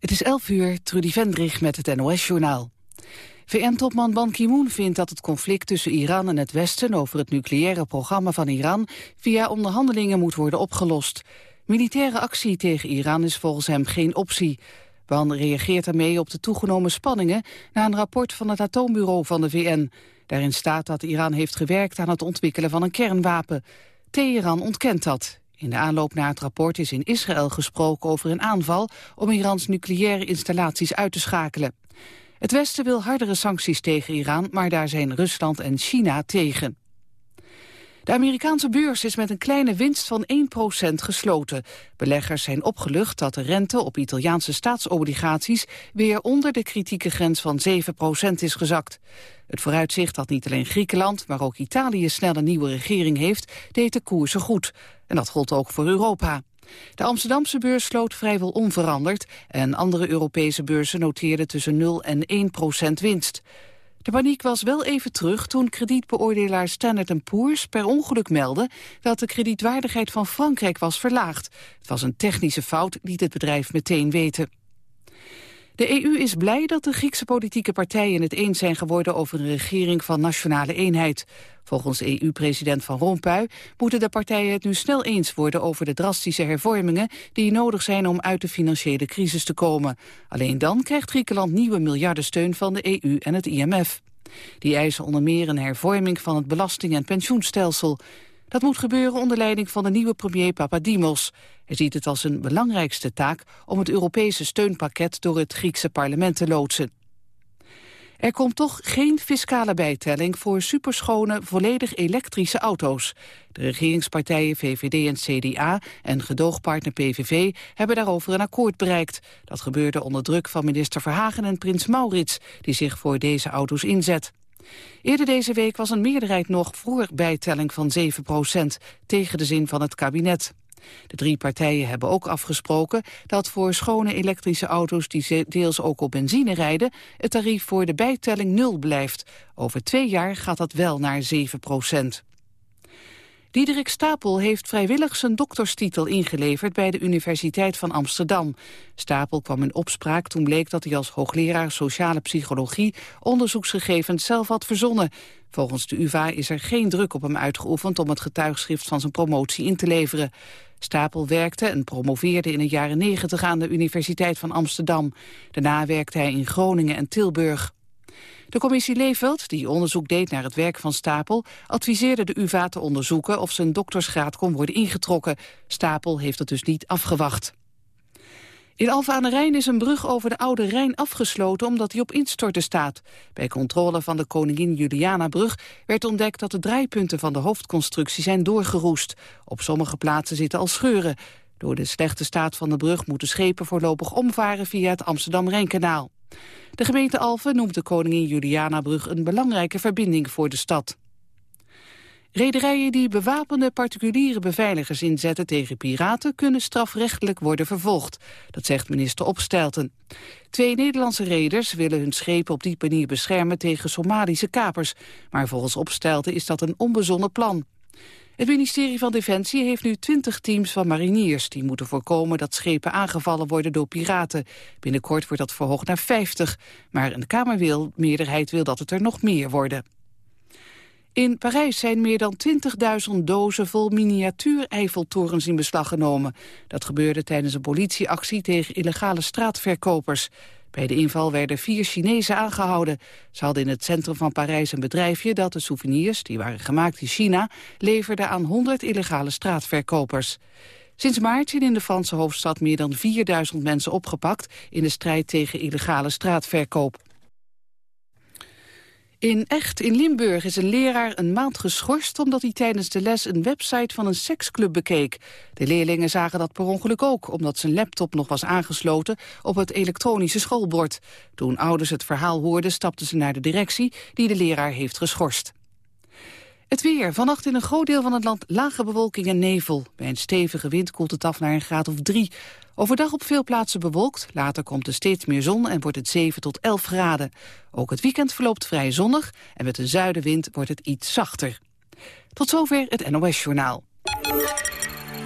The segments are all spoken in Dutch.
Het is 11 uur, Trudy Vendrich met het NOS-journaal. VN-topman Ban Ki-moon vindt dat het conflict tussen Iran en het Westen over het nucleaire programma van Iran via onderhandelingen moet worden opgelost. Militaire actie tegen Iran is volgens hem geen optie. Ban reageert daarmee op de toegenomen spanningen na een rapport van het atoombureau van de VN. Daarin staat dat Iran heeft gewerkt aan het ontwikkelen van een kernwapen. Teheran ontkent dat. In de aanloop naar het rapport is in Israël gesproken over een aanval om Irans nucleaire installaties uit te schakelen. Het Westen wil hardere sancties tegen Iran, maar daar zijn Rusland en China tegen. De Amerikaanse beurs is met een kleine winst van 1% gesloten. Beleggers zijn opgelucht dat de rente op Italiaanse staatsobligaties weer onder de kritieke grens van 7% is gezakt. Het vooruitzicht dat niet alleen Griekenland, maar ook Italië snel een nieuwe regering heeft, deed de koersen goed. En dat gold ook voor Europa. De Amsterdamse beurs sloot vrijwel onveranderd en andere Europese beurzen noteerden tussen 0 en 1 procent winst. De paniek was wel even terug toen kredietbeoordelaar Standard Poor's per ongeluk meldde dat de kredietwaardigheid van Frankrijk was verlaagd. Het was een technische fout, liet het bedrijf meteen weten. De EU is blij dat de Griekse politieke partijen het eens zijn geworden over een regering van nationale eenheid. Volgens EU-president Van Rompuy moeten de partijen het nu snel eens worden over de drastische hervormingen die nodig zijn om uit de financiële crisis te komen. Alleen dan krijgt Griekenland nieuwe miljardensteun van de EU en het IMF. Die eisen onder meer een hervorming van het belasting- en pensioenstelsel. Dat moet gebeuren onder leiding van de nieuwe premier Papadimos. Hij ziet het als een belangrijkste taak om het Europese steunpakket door het Griekse parlement te loodsen. Er komt toch geen fiscale bijtelling voor superschone, volledig elektrische auto's. De regeringspartijen VVD en CDA en gedoogpartner PVV hebben daarover een akkoord bereikt. Dat gebeurde onder druk van minister Verhagen en prins Maurits, die zich voor deze auto's inzet. Eerder deze week was een meerderheid nog voor bijtelling van 7% tegen de zin van het kabinet. De drie partijen hebben ook afgesproken dat voor schone elektrische auto's die deels ook op benzine rijden, het tarief voor de bijtelling nul blijft. Over twee jaar gaat dat wel naar 7 procent. Diederik Stapel heeft vrijwillig zijn dokterstitel ingeleverd bij de Universiteit van Amsterdam. Stapel kwam in opspraak toen bleek dat hij als hoogleraar sociale psychologie onderzoeksgegevens zelf had verzonnen. Volgens de UvA is er geen druk op hem uitgeoefend om het getuigschrift van zijn promotie in te leveren. Stapel werkte en promoveerde in de jaren 90 aan de Universiteit van Amsterdam. Daarna werkte hij in Groningen en Tilburg. De commissie Leefveld, die onderzoek deed naar het werk van Stapel... adviseerde de UvA te onderzoeken of zijn doktersgraad kon worden ingetrokken. Stapel heeft het dus niet afgewacht. In Alphen aan de Rijn is een brug over de Oude Rijn afgesloten omdat die op instorten staat. Bij controle van de Koningin Juliana-brug werd ontdekt dat de draaipunten van de hoofdconstructie zijn doorgeroest. Op sommige plaatsen zitten al scheuren. Door de slechte staat van de brug moeten schepen voorlopig omvaren via het Amsterdam-Rijnkanaal. De gemeente Alphen noemt de Koningin Juliana-brug een belangrijke verbinding voor de stad. Rederijen die bewapende particuliere beveiligers inzetten tegen piraten kunnen strafrechtelijk worden vervolgd. Dat zegt minister Opstelten. Twee Nederlandse reders willen hun schepen op die manier beschermen tegen Somalische kapers. Maar volgens Opstelten is dat een onbezonnen plan. Het ministerie van Defensie heeft nu 20 teams van mariniers... die moeten voorkomen dat schepen aangevallen worden door piraten. Binnenkort wordt dat verhoogd naar 50. Maar een Kamermeerderheid wil dat het er nog meer worden. In Parijs zijn meer dan 20.000 dozen vol miniatuur-Eiffeltorens in beslag genomen. Dat gebeurde tijdens een politieactie tegen illegale straatverkopers. Bij de inval werden vier Chinezen aangehouden. Ze hadden in het centrum van Parijs een bedrijfje dat de souvenirs, die waren gemaakt in China, leverde aan 100 illegale straatverkopers. Sinds maart zijn in de Franse hoofdstad meer dan 4000 mensen opgepakt in de strijd tegen illegale straatverkoop. In Echt in Limburg is een leraar een maand geschorst... omdat hij tijdens de les een website van een seksclub bekeek. De leerlingen zagen dat per ongeluk ook... omdat zijn laptop nog was aangesloten op het elektronische schoolbord. Toen ouders het verhaal hoorden, stapten ze naar de directie... die de leraar heeft geschorst. Het weer. Vannacht in een groot deel van het land lage bewolking en nevel. Bij een stevige wind koelt het af naar een graad of drie. Overdag op veel plaatsen bewolkt. Later komt er steeds meer zon en wordt het 7 tot 11 graden. Ook het weekend verloopt vrij zonnig en met een zuidenwind wordt het iets zachter. Tot zover het NOS-journaal.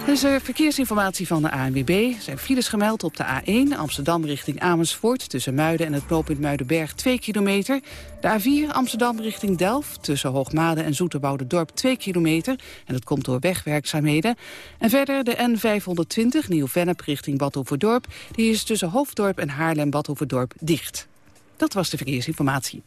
Er is er verkeersinformatie van de ANWB. Er zijn files gemeld op de A1 Amsterdam richting Amersfoort... tussen Muiden en het knooppunt Muidenberg 2 kilometer. De A4 Amsterdam richting Delft tussen Hoogmade en Dorp 2 kilometer. En dat komt door wegwerkzaamheden. En verder de N520 Nieuw-Vennep richting Badhoevedorp. Die is tussen Hoofddorp en Haarlem-Badhoevedorp dicht. Dat was de verkeersinformatie.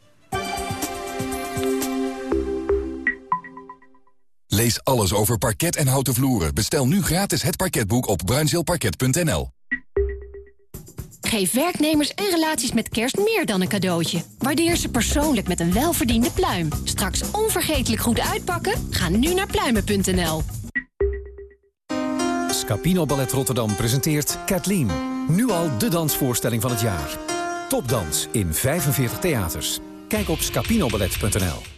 Lees alles over parket en houten vloeren. Bestel nu gratis het parketboek op bruinzeelparket.nl. Geef werknemers en relaties met kerst meer dan een cadeautje. Waardeer ze persoonlijk met een welverdiende pluim. Straks onvergetelijk goed uitpakken? Ga nu naar pluimen.nl. Scapino Ballet Rotterdam presenteert Kathleen. Nu al de dansvoorstelling van het jaar. Topdans in 45 theaters. Kijk op scapinoballet.nl.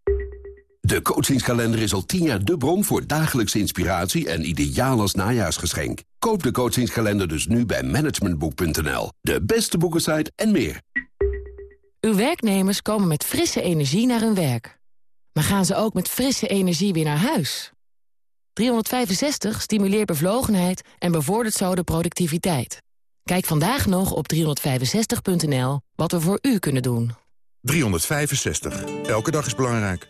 De coachingskalender is al tien jaar de bron voor dagelijkse inspiratie en ideaal als najaarsgeschenk. Koop de coachingskalender dus nu bij managementboek.nl. De beste boekensite en meer. Uw werknemers komen met frisse energie naar hun werk. Maar gaan ze ook met frisse energie weer naar huis? 365 stimuleert bevlogenheid en bevordert zo de productiviteit. Kijk vandaag nog op 365.nl wat we voor u kunnen doen. 365. Elke dag is belangrijk.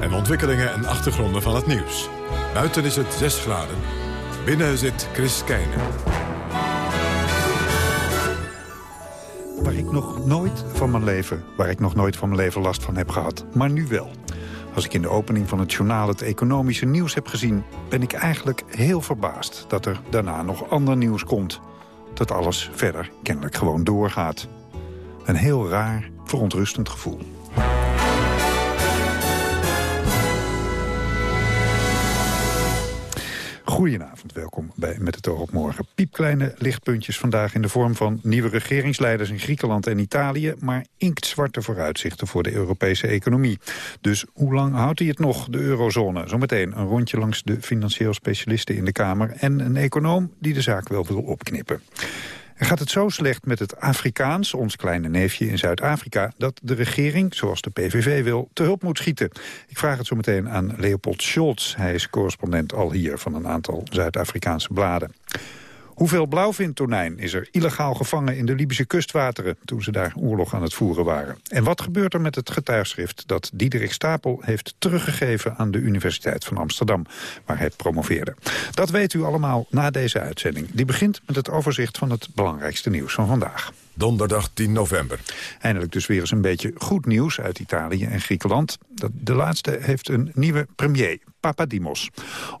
En ontwikkelingen en achtergronden van het nieuws. Buiten is het 6 graden. Binnen zit Chris Keijnen. Waar ik nog nooit van mijn leven, waar ik nog nooit van mijn leven last van heb gehad. Maar nu wel. Als ik in de opening van het journaal het economische nieuws heb gezien... ben ik eigenlijk heel verbaasd dat er daarna nog ander nieuws komt. Dat alles verder kennelijk gewoon doorgaat. Een heel raar, verontrustend gevoel. Goedenavond, welkom bij Met het oog op morgen. Piepkleine lichtpuntjes vandaag in de vorm van nieuwe regeringsleiders in Griekenland en Italië, maar inktzwarte vooruitzichten voor de Europese economie. Dus hoe lang houdt hij het nog, de eurozone? Zometeen een rondje langs de financieel specialisten in de Kamer en een econoom die de zaak wel wil opknippen. Gaat het zo slecht met het Afrikaans, ons kleine neefje in Zuid-Afrika... dat de regering, zoals de PVV wil, te hulp moet schieten? Ik vraag het zo meteen aan Leopold Scholz. Hij is correspondent al hier van een aantal Zuid-Afrikaanse bladen. Hoeveel blauwvintonijn is er illegaal gevangen in de Libische kustwateren... toen ze daar oorlog aan het voeren waren? En wat gebeurt er met het getuigschrift dat Diederik Stapel heeft teruggegeven... aan de Universiteit van Amsterdam, waar hij promoveerde? Dat weet u allemaal na deze uitzending. Die begint met het overzicht van het belangrijkste nieuws van vandaag Donderdag 10 november. Eindelijk dus weer eens een beetje goed nieuws uit Italië en Griekenland. De laatste heeft een nieuwe premier, Papadimos.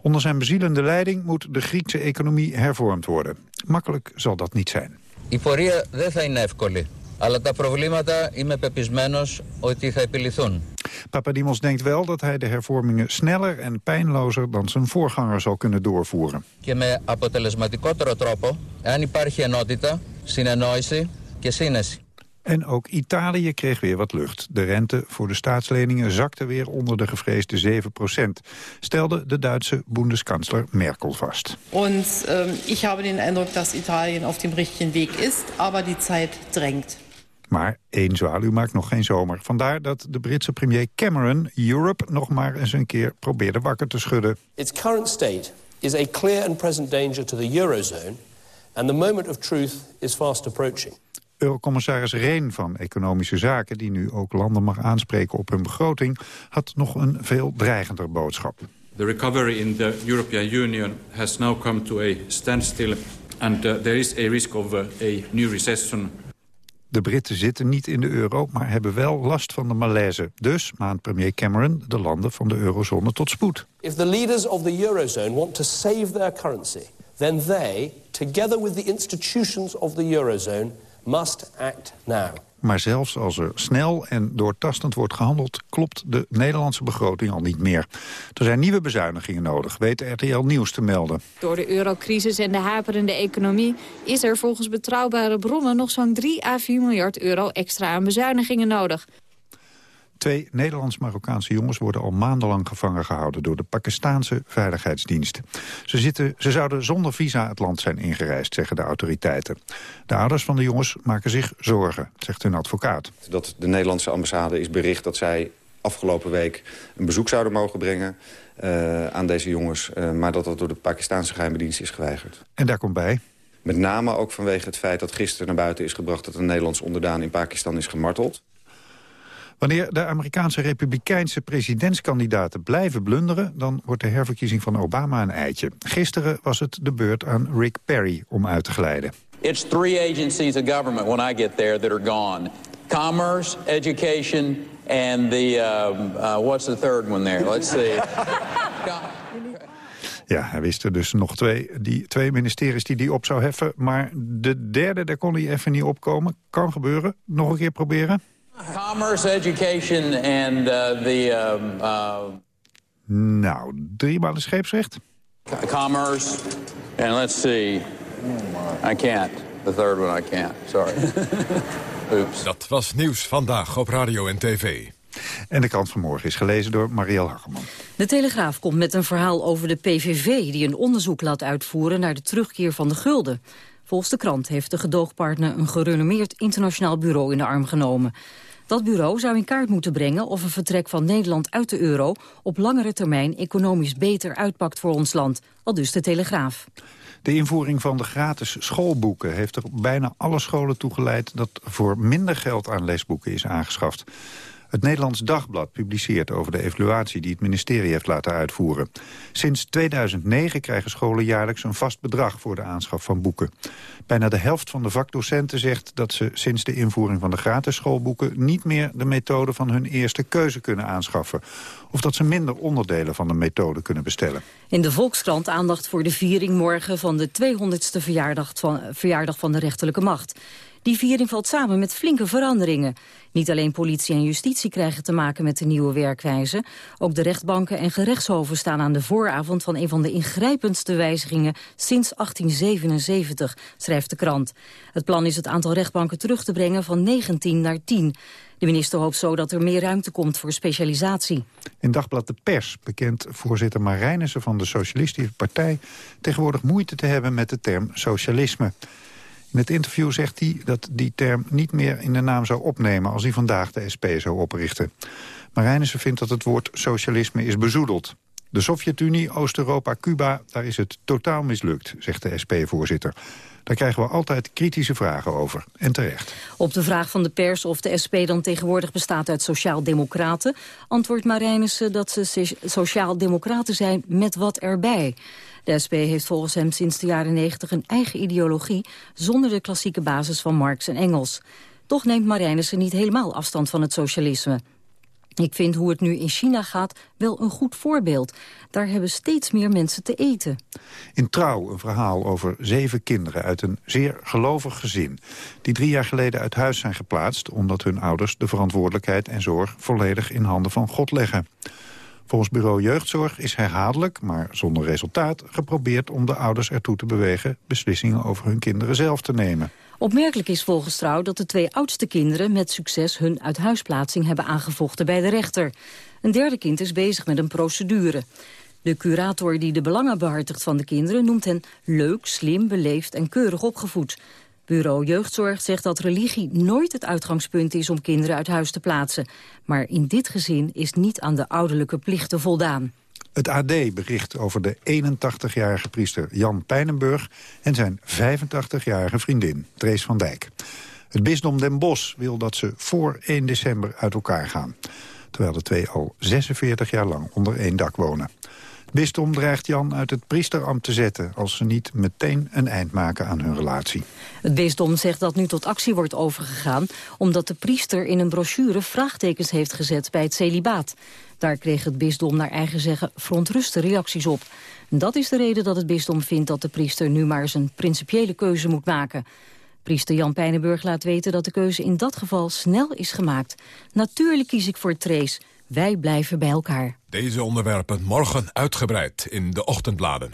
Onder zijn bezielende leiding moet de Griekse economie hervormd worden. Makkelijk zal dat niet zijn. Η πορεία δεν θα είναι εύκολη. Αλλά τα προβλήματα είμαι πεπισμένος ότι θα επιληθούν. Papadimos denkt wel dat hij de hervormingen sneller en pijnlozer dan zijn voorganger zal kunnen doorvoeren. Και με αποτελεσματικότερο τρόπο, εάν υπάρχει ενότητα, συνεννόηση en ook Italië kreeg weer wat lucht. De rente voor de staatsleningen zakte weer onder de gevreesde 7%. stelde de Duitse boendeskansler Merkel vast. Ähm, en ik heb de indruk dat Italië op de richtigen weg is, maar die tijd drängt. Maar één zwaluw maakt nog geen zomer. Vandaar dat de Britse premier Cameron Europe nog maar eens een keer probeerde wakker te schudden. Its current state is a clear and present danger to the eurozone and the moment of truth is fast approaching. Eurocommissaris Reen van Economische Zaken... die nu ook landen mag aanspreken op hun begroting... had nog een veel dreigender boodschap. The recovery in the European Union has now come to a standstill... and uh, there is a risk of uh, a new recession de Britten zitten niet in de euro, maar hebben wel last van de malaise. Dus maand premier Cameron de landen van de eurozone tot spoed. If the leaders of the eurozone want to save their currency, then they, together with the institutions of the eurozone, must act now. Maar zelfs als er snel en doortastend wordt gehandeld... klopt de Nederlandse begroting al niet meer. Er zijn nieuwe bezuinigingen nodig, weet RTL Nieuws te melden. Door de eurocrisis en de haperende economie... is er volgens betrouwbare bronnen nog zo'n 3 à 4 miljard euro extra aan bezuinigingen nodig. Twee Nederlands-Marokkaanse jongens worden al maandenlang gevangen gehouden door de Pakistaanse Veiligheidsdienst. Ze, zitten, ze zouden zonder visa het land zijn ingereisd, zeggen de autoriteiten. De ouders van de jongens maken zich zorgen, zegt hun advocaat. Dat de Nederlandse ambassade is bericht dat zij afgelopen week een bezoek zouden mogen brengen uh, aan deze jongens. Uh, maar dat dat door de Pakistanse geheime dienst is geweigerd. En daar komt bij? Met name ook vanwege het feit dat gisteren naar buiten is gebracht... dat een Nederlands onderdaan in Pakistan is gemarteld. Wanneer de Amerikaanse republikeinse presidentskandidaten blijven blunderen... dan wordt de herverkiezing van Obama een eitje. Gisteren was het de beurt aan Rick Perry om uit te glijden. It's three agencies of government when I get there that are gone. Commerce, education, and the, um, uh, what's the third one there? Let's see. Ja, hij wist er dus nog twee, die, twee ministeries die hij op zou heffen. Maar de derde, daar kon hij even niet opkomen. Kan gebeuren. Nog een keer proberen. Commerce, education and uh, the... Um, uh... Nou, drie maanden scheepsrecht. Commerce, and let's see. I can't. The third one I can't. Sorry. Oops. Dat was nieuws vandaag op radio en tv. En de krant van morgen is gelezen door Marielle Hageman. De Telegraaf komt met een verhaal over de PVV... die een onderzoek laat uitvoeren naar de terugkeer van de gulden. Volgens de krant heeft de gedoogpartner een gerenommeerd internationaal bureau in de arm genomen. Dat bureau zou in kaart moeten brengen of een vertrek van Nederland uit de euro op langere termijn economisch beter uitpakt voor ons land, al dus de Telegraaf. De invoering van de gratis schoolboeken heeft er bijna alle scholen toegeleid dat voor minder geld aan leesboeken is aangeschaft. Het Nederlands Dagblad publiceert over de evaluatie die het ministerie heeft laten uitvoeren. Sinds 2009 krijgen scholen jaarlijks een vast bedrag voor de aanschaf van boeken. Bijna de helft van de vakdocenten zegt dat ze sinds de invoering van de gratis schoolboeken niet meer de methode van hun eerste keuze kunnen aanschaffen. Of dat ze minder onderdelen van de methode kunnen bestellen. In de Volkskrant aandacht voor de viering morgen van de 200ste verjaardag van, verjaardag van de rechterlijke macht. Die viering valt samen met flinke veranderingen. Niet alleen politie en justitie krijgen te maken met de nieuwe werkwijze. Ook de rechtbanken en gerechtshoven staan aan de vooravond... van een van de ingrijpendste wijzigingen sinds 1877, schrijft de krant. Het plan is het aantal rechtbanken terug te brengen van 19 naar 10. De minister hoopt zo dat er meer ruimte komt voor specialisatie. In Dagblad De Pers bekent voorzitter Marijnissen van de Socialistische Partij... tegenwoordig moeite te hebben met de term socialisme. In het interview zegt hij dat die term niet meer in de naam zou opnemen... als hij vandaag de SP zou oprichten. Marijnissen vindt dat het woord socialisme is bezoedeld. De Sovjet-Unie, Oost-Europa, Cuba, daar is het totaal mislukt, zegt de SP-voorzitter. Daar krijgen we altijd kritische vragen over. En terecht. Op de vraag van de pers of de SP dan tegenwoordig bestaat uit sociaal-democraten... antwoordt Marijnissen dat ze sociaal-democraten zijn met wat erbij. De SP heeft volgens hem sinds de jaren 90 een eigen ideologie... zonder de klassieke basis van Marx en Engels. Toch neemt Marijnissen niet helemaal afstand van het socialisme. Ik vind hoe het nu in China gaat wel een goed voorbeeld. Daar hebben steeds meer mensen te eten. In Trouw een verhaal over zeven kinderen uit een zeer gelovig gezin... die drie jaar geleden uit huis zijn geplaatst... omdat hun ouders de verantwoordelijkheid en zorg volledig in handen van God leggen. Volgens bureau Jeugdzorg is herhaaldelijk, maar zonder resultaat... geprobeerd om de ouders ertoe te bewegen... beslissingen over hun kinderen zelf te nemen. Opmerkelijk is volgens Trouw dat de twee oudste kinderen... met succes hun uithuisplaatsing hebben aangevochten bij de rechter. Een derde kind is bezig met een procedure. De curator die de belangen behartigt van de kinderen... noemt hen leuk, slim, beleefd en keurig opgevoed. Bureau Jeugdzorg zegt dat religie nooit het uitgangspunt is om kinderen uit huis te plaatsen. Maar in dit gezin is niet aan de ouderlijke plichten voldaan. Het AD bericht over de 81-jarige priester Jan Pijnenburg... en zijn 85-jarige vriendin, Drees van Dijk. Het bisdom Den Bosch wil dat ze voor 1 december uit elkaar gaan. Terwijl de twee al 46 jaar lang onder één dak wonen. Bisdom dreigt Jan uit het priesterambt te zetten... als ze niet meteen een eind maken aan hun relatie. Het bisdom zegt dat nu tot actie wordt overgegaan... omdat de priester in een brochure vraagtekens heeft gezet bij het celibaat. Daar kreeg het bisdom naar eigen zeggen verontruste reacties op. Dat is de reden dat het bisdom vindt dat de priester nu maar zijn principiële keuze moet maken. Priester Jan Pijnenburg laat weten dat de keuze in dat geval snel is gemaakt. Natuurlijk kies ik voor Trace. Wij blijven bij elkaar. Deze onderwerpen morgen uitgebreid in de ochtendbladen.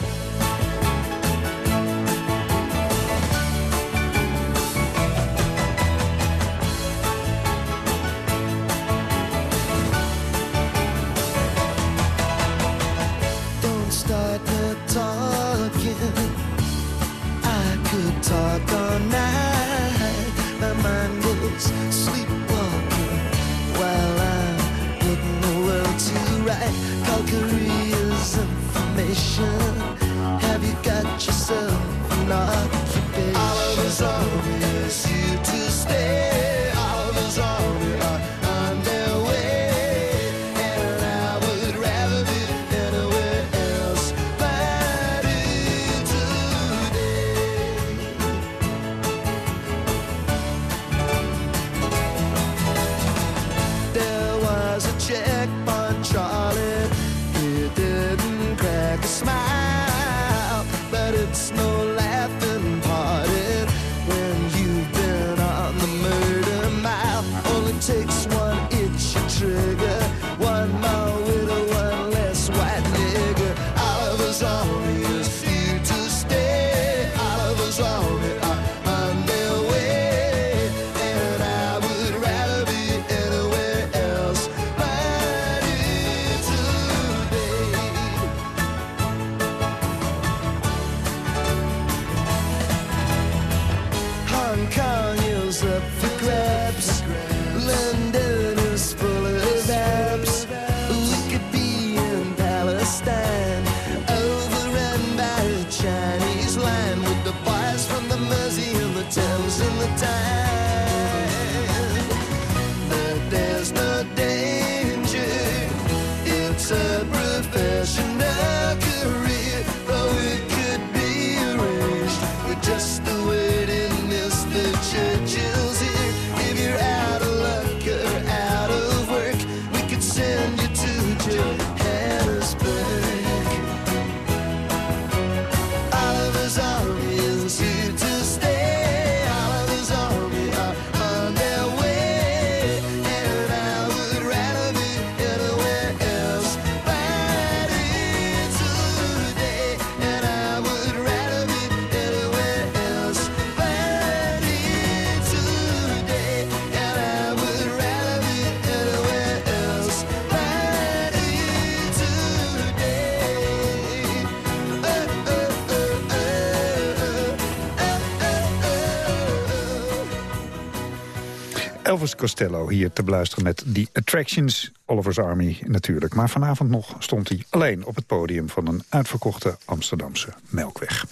Costello hier te beluisteren met The Attractions, Oliver's Army natuurlijk. Maar vanavond nog stond hij alleen op het podium van een uitverkochte Amsterdamse melkweg.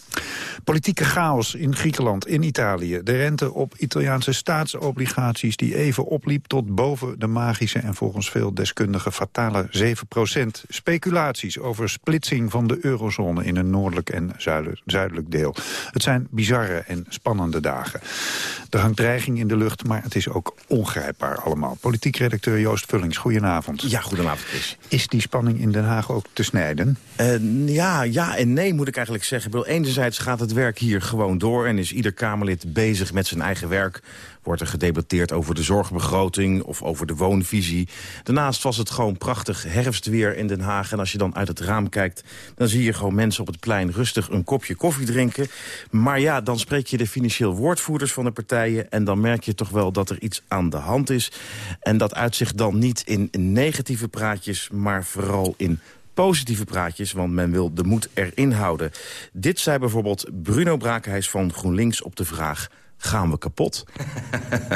Politieke chaos in Griekenland, in Italië. De rente op Italiaanse staatsobligaties die even opliep tot boven de magische en volgens veel deskundigen fatale 7% Speculaties over splitsing van de eurozone in een noordelijk en zuidelijk, deel. Het zijn bizarre en spannende dagen. Er hangt dreiging in de lucht, maar het is ook ongrijpbaar allemaal. Politiek redacteur Joost Vullings, goedenavond. Ja, goedenavond Chris. Is die spanning in Den Haag ook te snijden? Eh, ja, ja en nee moet ik eigenlijk zeggen. Ik bedoel, enerzijds gaat het werk hier gewoon door... en is ieder Kamerlid bezig met zijn eigen werk. Wordt er gedebatteerd over de zorgbegroting of over de woonvisie. Daarnaast was het gewoon prachtig herfstweer in Den Haag. En als je dan uit het raam kijkt, dan zie je gewoon mensen op het plein... rustig een kopje koffie drinken. Maar ja, dan spreek je de financieel woordvoerders van de partijen... en dan merk je toch wel dat er iets aan de hand is. En dat uitzicht dan niet in negatieve praatjes, maar vooral in positieve praatjes, want men wil de moed erin houden. Dit zei bijvoorbeeld Bruno Brakenhuis van GroenLinks op de vraag... gaan we kapot?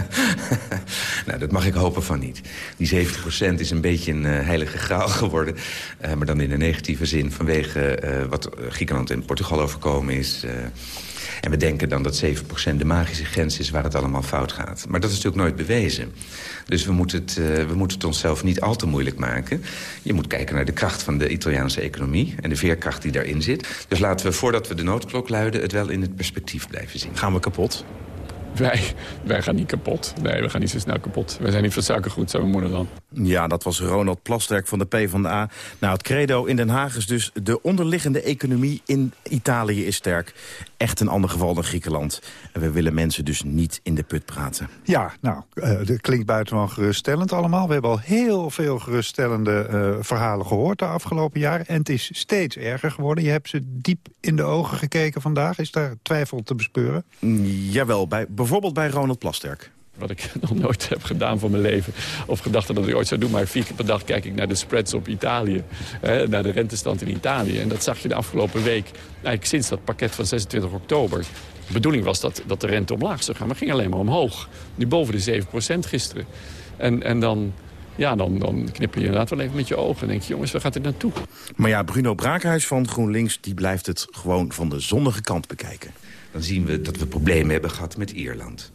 nou, dat mag ik hopen van niet. Die 70% is een beetje een uh, heilige graal geworden. Uh, maar dan in een negatieve zin vanwege uh, wat Griekenland en Portugal overkomen is... En we denken dan dat 7% de magische grens is waar het allemaal fout gaat. Maar dat is natuurlijk nooit bewezen. Dus we moeten, het, we moeten het onszelf niet al te moeilijk maken. Je moet kijken naar de kracht van de Italiaanse economie... en de veerkracht die daarin zit. Dus laten we, voordat we de noodklok luiden... het wel in het perspectief blijven zien. Gaan we kapot? Wij, wij gaan niet kapot. Nee, we gaan niet zo snel kapot. Wij zijn niet van suikergoed, zo mijn moeder dan. Ja, dat was Ronald Plasterk van de PvdA. Nou, het credo in Den Haag is dus... de onderliggende economie in Italië is sterk. Echt een ander geval dan Griekenland. En we willen mensen dus niet in de put praten. Ja, nou, uh, dat klinkt buitengewoon geruststellend allemaal. We hebben al heel veel geruststellende uh, verhalen gehoord de afgelopen jaren. En het is steeds erger geworden. Je hebt ze diep in de ogen gekeken vandaag. Is daar twijfel te bespeuren? Mm, jawel, bij, bijvoorbeeld bij Ronald Plasterk wat ik nog nooit heb gedaan voor mijn leven. Of gedacht dat ik ooit zou doen. Maar vier keer per dag kijk ik naar de spreads op Italië. Hè, naar de rentestand in Italië. En dat zag je de afgelopen week. Eigenlijk sinds dat pakket van 26 oktober. De bedoeling was dat, dat de rente omlaag zou gaan. Maar ging alleen maar omhoog. Nu boven de 7% gisteren. En, en dan, ja, dan, dan knip je inderdaad wel even met je ogen. En denk je, jongens, waar gaat dit naartoe? Maar ja, Bruno Braakhuis van GroenLinks... die blijft het gewoon van de zonnige kant bekijken. Dan zien we dat we problemen hebben gehad met Ierland.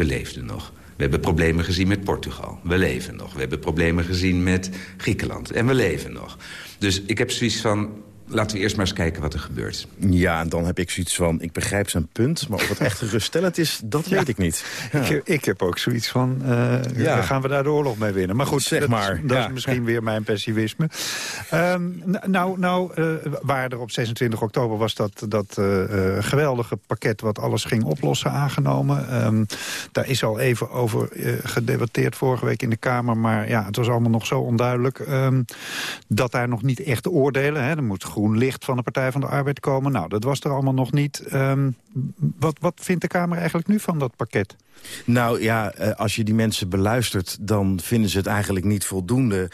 We leefden nog. We hebben problemen gezien met Portugal. We leven nog. We hebben problemen gezien met Griekenland. En we leven nog. Dus ik heb zoiets van... Laten we eerst maar eens kijken wat er gebeurt. Ja, en dan heb ik zoiets van, ik begrijp zijn punt... maar of het echt geruststellend is, dat weet ik niet. Ja. Ik, ik, heb ook zoiets van, uh, ja. gaan we daar de oorlog mee winnen? Maar goed, zeg dat, maar. dat is misschien weer mijn pessimisme. Um, nou, nou uh, waar er op 26 oktober was dat, dat uh, geweldige pakket... wat alles ging oplossen aangenomen. Um, daar is al even over gedebatteerd vorige week in de Kamer... maar ja, het was allemaal nog zo onduidelijk... Um, dat daar nog niet echt oordelen... Hè, er moet groen licht van de Partij van de Arbeid komen. Nou, dat was er allemaal nog niet. Um, wat, wat vindt de Kamer eigenlijk nu van dat pakket? Nou ja, eh, als je die mensen beluistert... dan vinden ze het eigenlijk niet voldoende.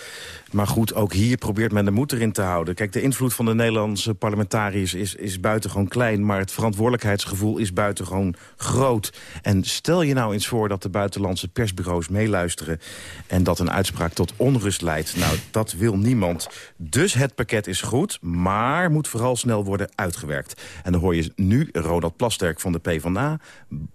Maar goed, ook hier probeert men de moed erin te houden. Kijk, de invloed van de Nederlandse parlementariërs is, is buitengewoon klein... maar het verantwoordelijkheidsgevoel is buitengewoon groot. En stel je nou eens voor dat de buitenlandse persbureaus meeluisteren... en dat een uitspraak tot onrust leidt. Nou, dat wil niemand. Dus het pakket is goed, maar moet vooral snel worden uitgewerkt. En dan hoor je nu Ronald Plasterk van de PvdA...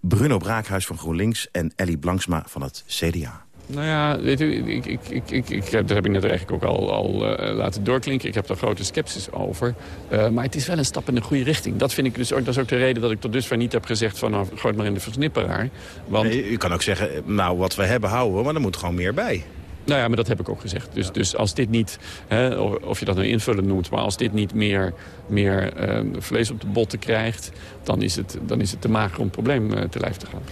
Bruno Braakhuis van GroenLinks en Ellie Blanksma van het CDA. Nou ja, weet u, ik, ik, ik, ik, ik heb, dat heb ik net eigenlijk ook al, al uh, laten doorklinken. Ik heb daar grote sceptisch over. Uh, maar het is wel een stap in de goede richting. Dat, vind ik dus ook, dat is ook de reden dat ik tot dusver niet heb gezegd... van nou, gooi maar in de versnipperaar. Want... Nee, u kan ook zeggen, nou, wat we hebben houden maar er moet gewoon meer bij. Nou ja, maar dat heb ik ook gezegd. Dus, dus als dit niet, hè, of je dat nou invullen noemt... maar als dit niet meer, meer uh, vlees op de botten krijgt... Dan is, het, dan is het te mager om het probleem uh, te lijf te gaan.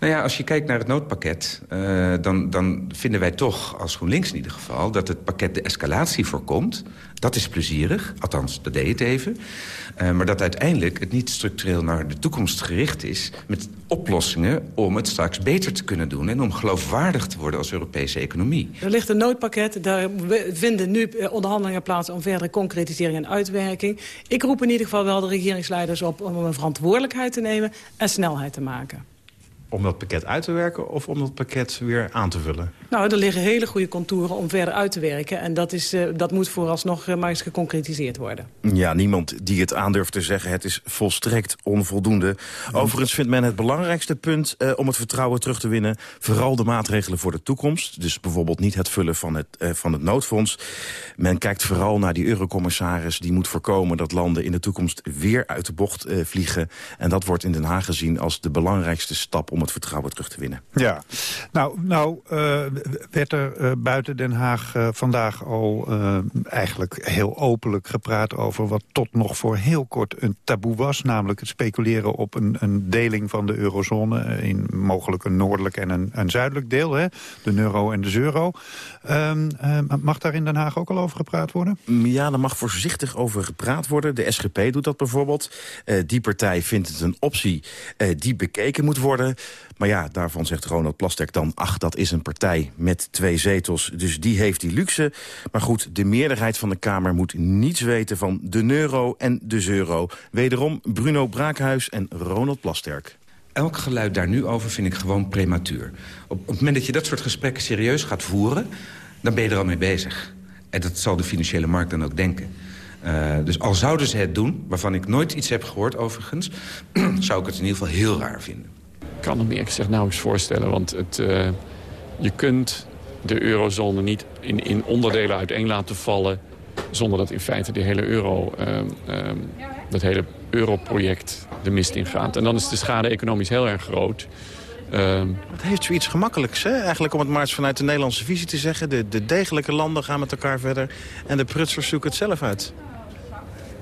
Nou ja, als je kijkt naar het noodpakket... Uh, dan, dan vinden wij toch, als GroenLinks in ieder geval... dat het pakket de escalatie voorkomt. Dat is plezierig, althans, dat deed even. Uh, maar dat uiteindelijk het niet structureel naar de toekomst gericht is... met oplossingen om het straks beter te kunnen doen... en om geloofwaardig te worden als Europese economie. Er ligt een noodpakket, daar vinden nu onderhandelingen plaats... om verdere concretisering en uitwerking. Ik roep in ieder geval wel de regeringsleiders op... om een verantwoordelijkheid te nemen en snelheid te maken om dat pakket uit te werken of om dat pakket weer aan te vullen? Nou, er liggen hele goede contouren om verder uit te werken. En dat, is, uh, dat moet vooralsnog uh, maar eens geconcretiseerd worden. Ja, niemand die het aandurft te zeggen. Het is volstrekt onvoldoende. Overigens vindt men het belangrijkste punt uh, om het vertrouwen terug te winnen... vooral de maatregelen voor de toekomst. Dus bijvoorbeeld niet het vullen van het, van het noodfonds. Men kijkt vooral naar die eurocommissaris... die moet voorkomen dat landen in de toekomst weer uit de bocht vliegen. En dat wordt in Den Haag gezien als de belangrijkste stap... om het vertrouwen terug te winnen. Ja, nou, nou uh, werd er uh, buiten Den Haag uh, vandaag al eigenlijk heel openlijk gepraat over wat tot nog voor heel kort een taboe was. Namelijk het speculeren op een, een deling van de eurozone in mogelijk een noordelijk en een, een zuidelijk deel. Hè? De euro en de euro. Um, mag daar in Den Haag ook al over gepraat worden? Ja, er mag voorzichtig over gepraat worden. De SGP doet dat bijvoorbeeld. die partij vindt het een optie die bekeken moet worden. Maar ja, daarvan zegt Ronald Plasterk dan... ach, dat is een partij met twee zetels, dus die heeft die luxe. Maar goed, de meerderheid van de Kamer moet niets weten van de euro en de euro. Wederom Bruno Braakhuis en Ronald Plasterk. Elk geluid daar nu over vind ik gewoon prematuur. Op, het moment dat je dat soort gesprekken serieus gaat voeren... dan ben je er al mee bezig. En dat zal de financiële markt dan ook denken. Uh, dus al zouden ze het doen, waarvan ik nooit iets heb gehoord overigens... zou ik het in ieder geval heel raar vinden. Kan het me eerlijk gezegd nauwelijks voorstellen. Want het, uh, je kunt de eurozone niet in, in onderdelen uiteen laten vallen... zonder dat in feite de hele euro, uh, dat hele europroject de mist ingaat. En dan is de schade economisch heel erg groot... Um, het heeft zoiets gemakkelijks, hè? Eigenlijk om het maar eens vanuit de Nederlandse visie te zeggen. De, de degelijke landen gaan met elkaar verder en de prutsers zoeken het zelf uit.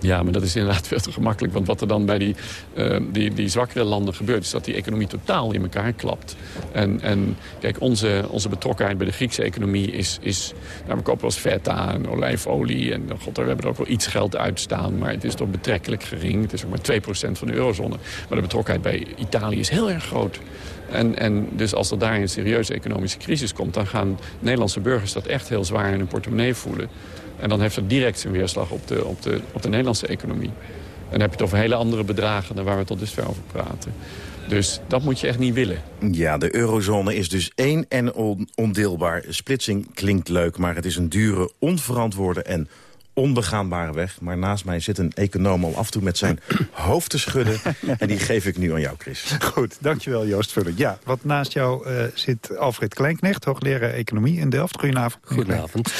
Ja, maar dat is inderdaad veel te gemakkelijk. Want wat er dan bij die, uh, die, die zwakkere landen gebeurt... is dat die economie totaal in elkaar klapt. En, en kijk, onze, onze betrokkenheid bij de Griekse economie is... is nou, we kopen wel eens feta en olijfolie. En god, we hebben er ook wel iets geld uitstaan. Maar het is toch betrekkelijk gering. Het is ook maar 2% van de eurozone. Maar de betrokkenheid bij Italië is heel erg groot. En, en dus als er daar een serieuze economische crisis komt... dan gaan Nederlandse burgers dat echt heel zwaar in hun portemonnee voelen. En dan heeft dat direct zijn weerslag op de, op de, op de Nederlandse economie. En dan heb je het over hele andere bedragen dan waar we tot dusver over praten. Dus dat moet je echt niet willen. Ja, de eurozone is dus één en ondeelbaar. Splitsing klinkt leuk, maar het is een dure, onverantwoorde en onbegaanbare weg. Maar naast mij zit een econoom al af en toe met zijn hoofd te schudden. en die geef ik nu aan jou, Chris. Goed, dankjewel Joost Vuller. Ja, wat naast jou uh, zit Alfred Kleinknecht, hoogleraar economie in Delft. Goedenavond. Goedenavond.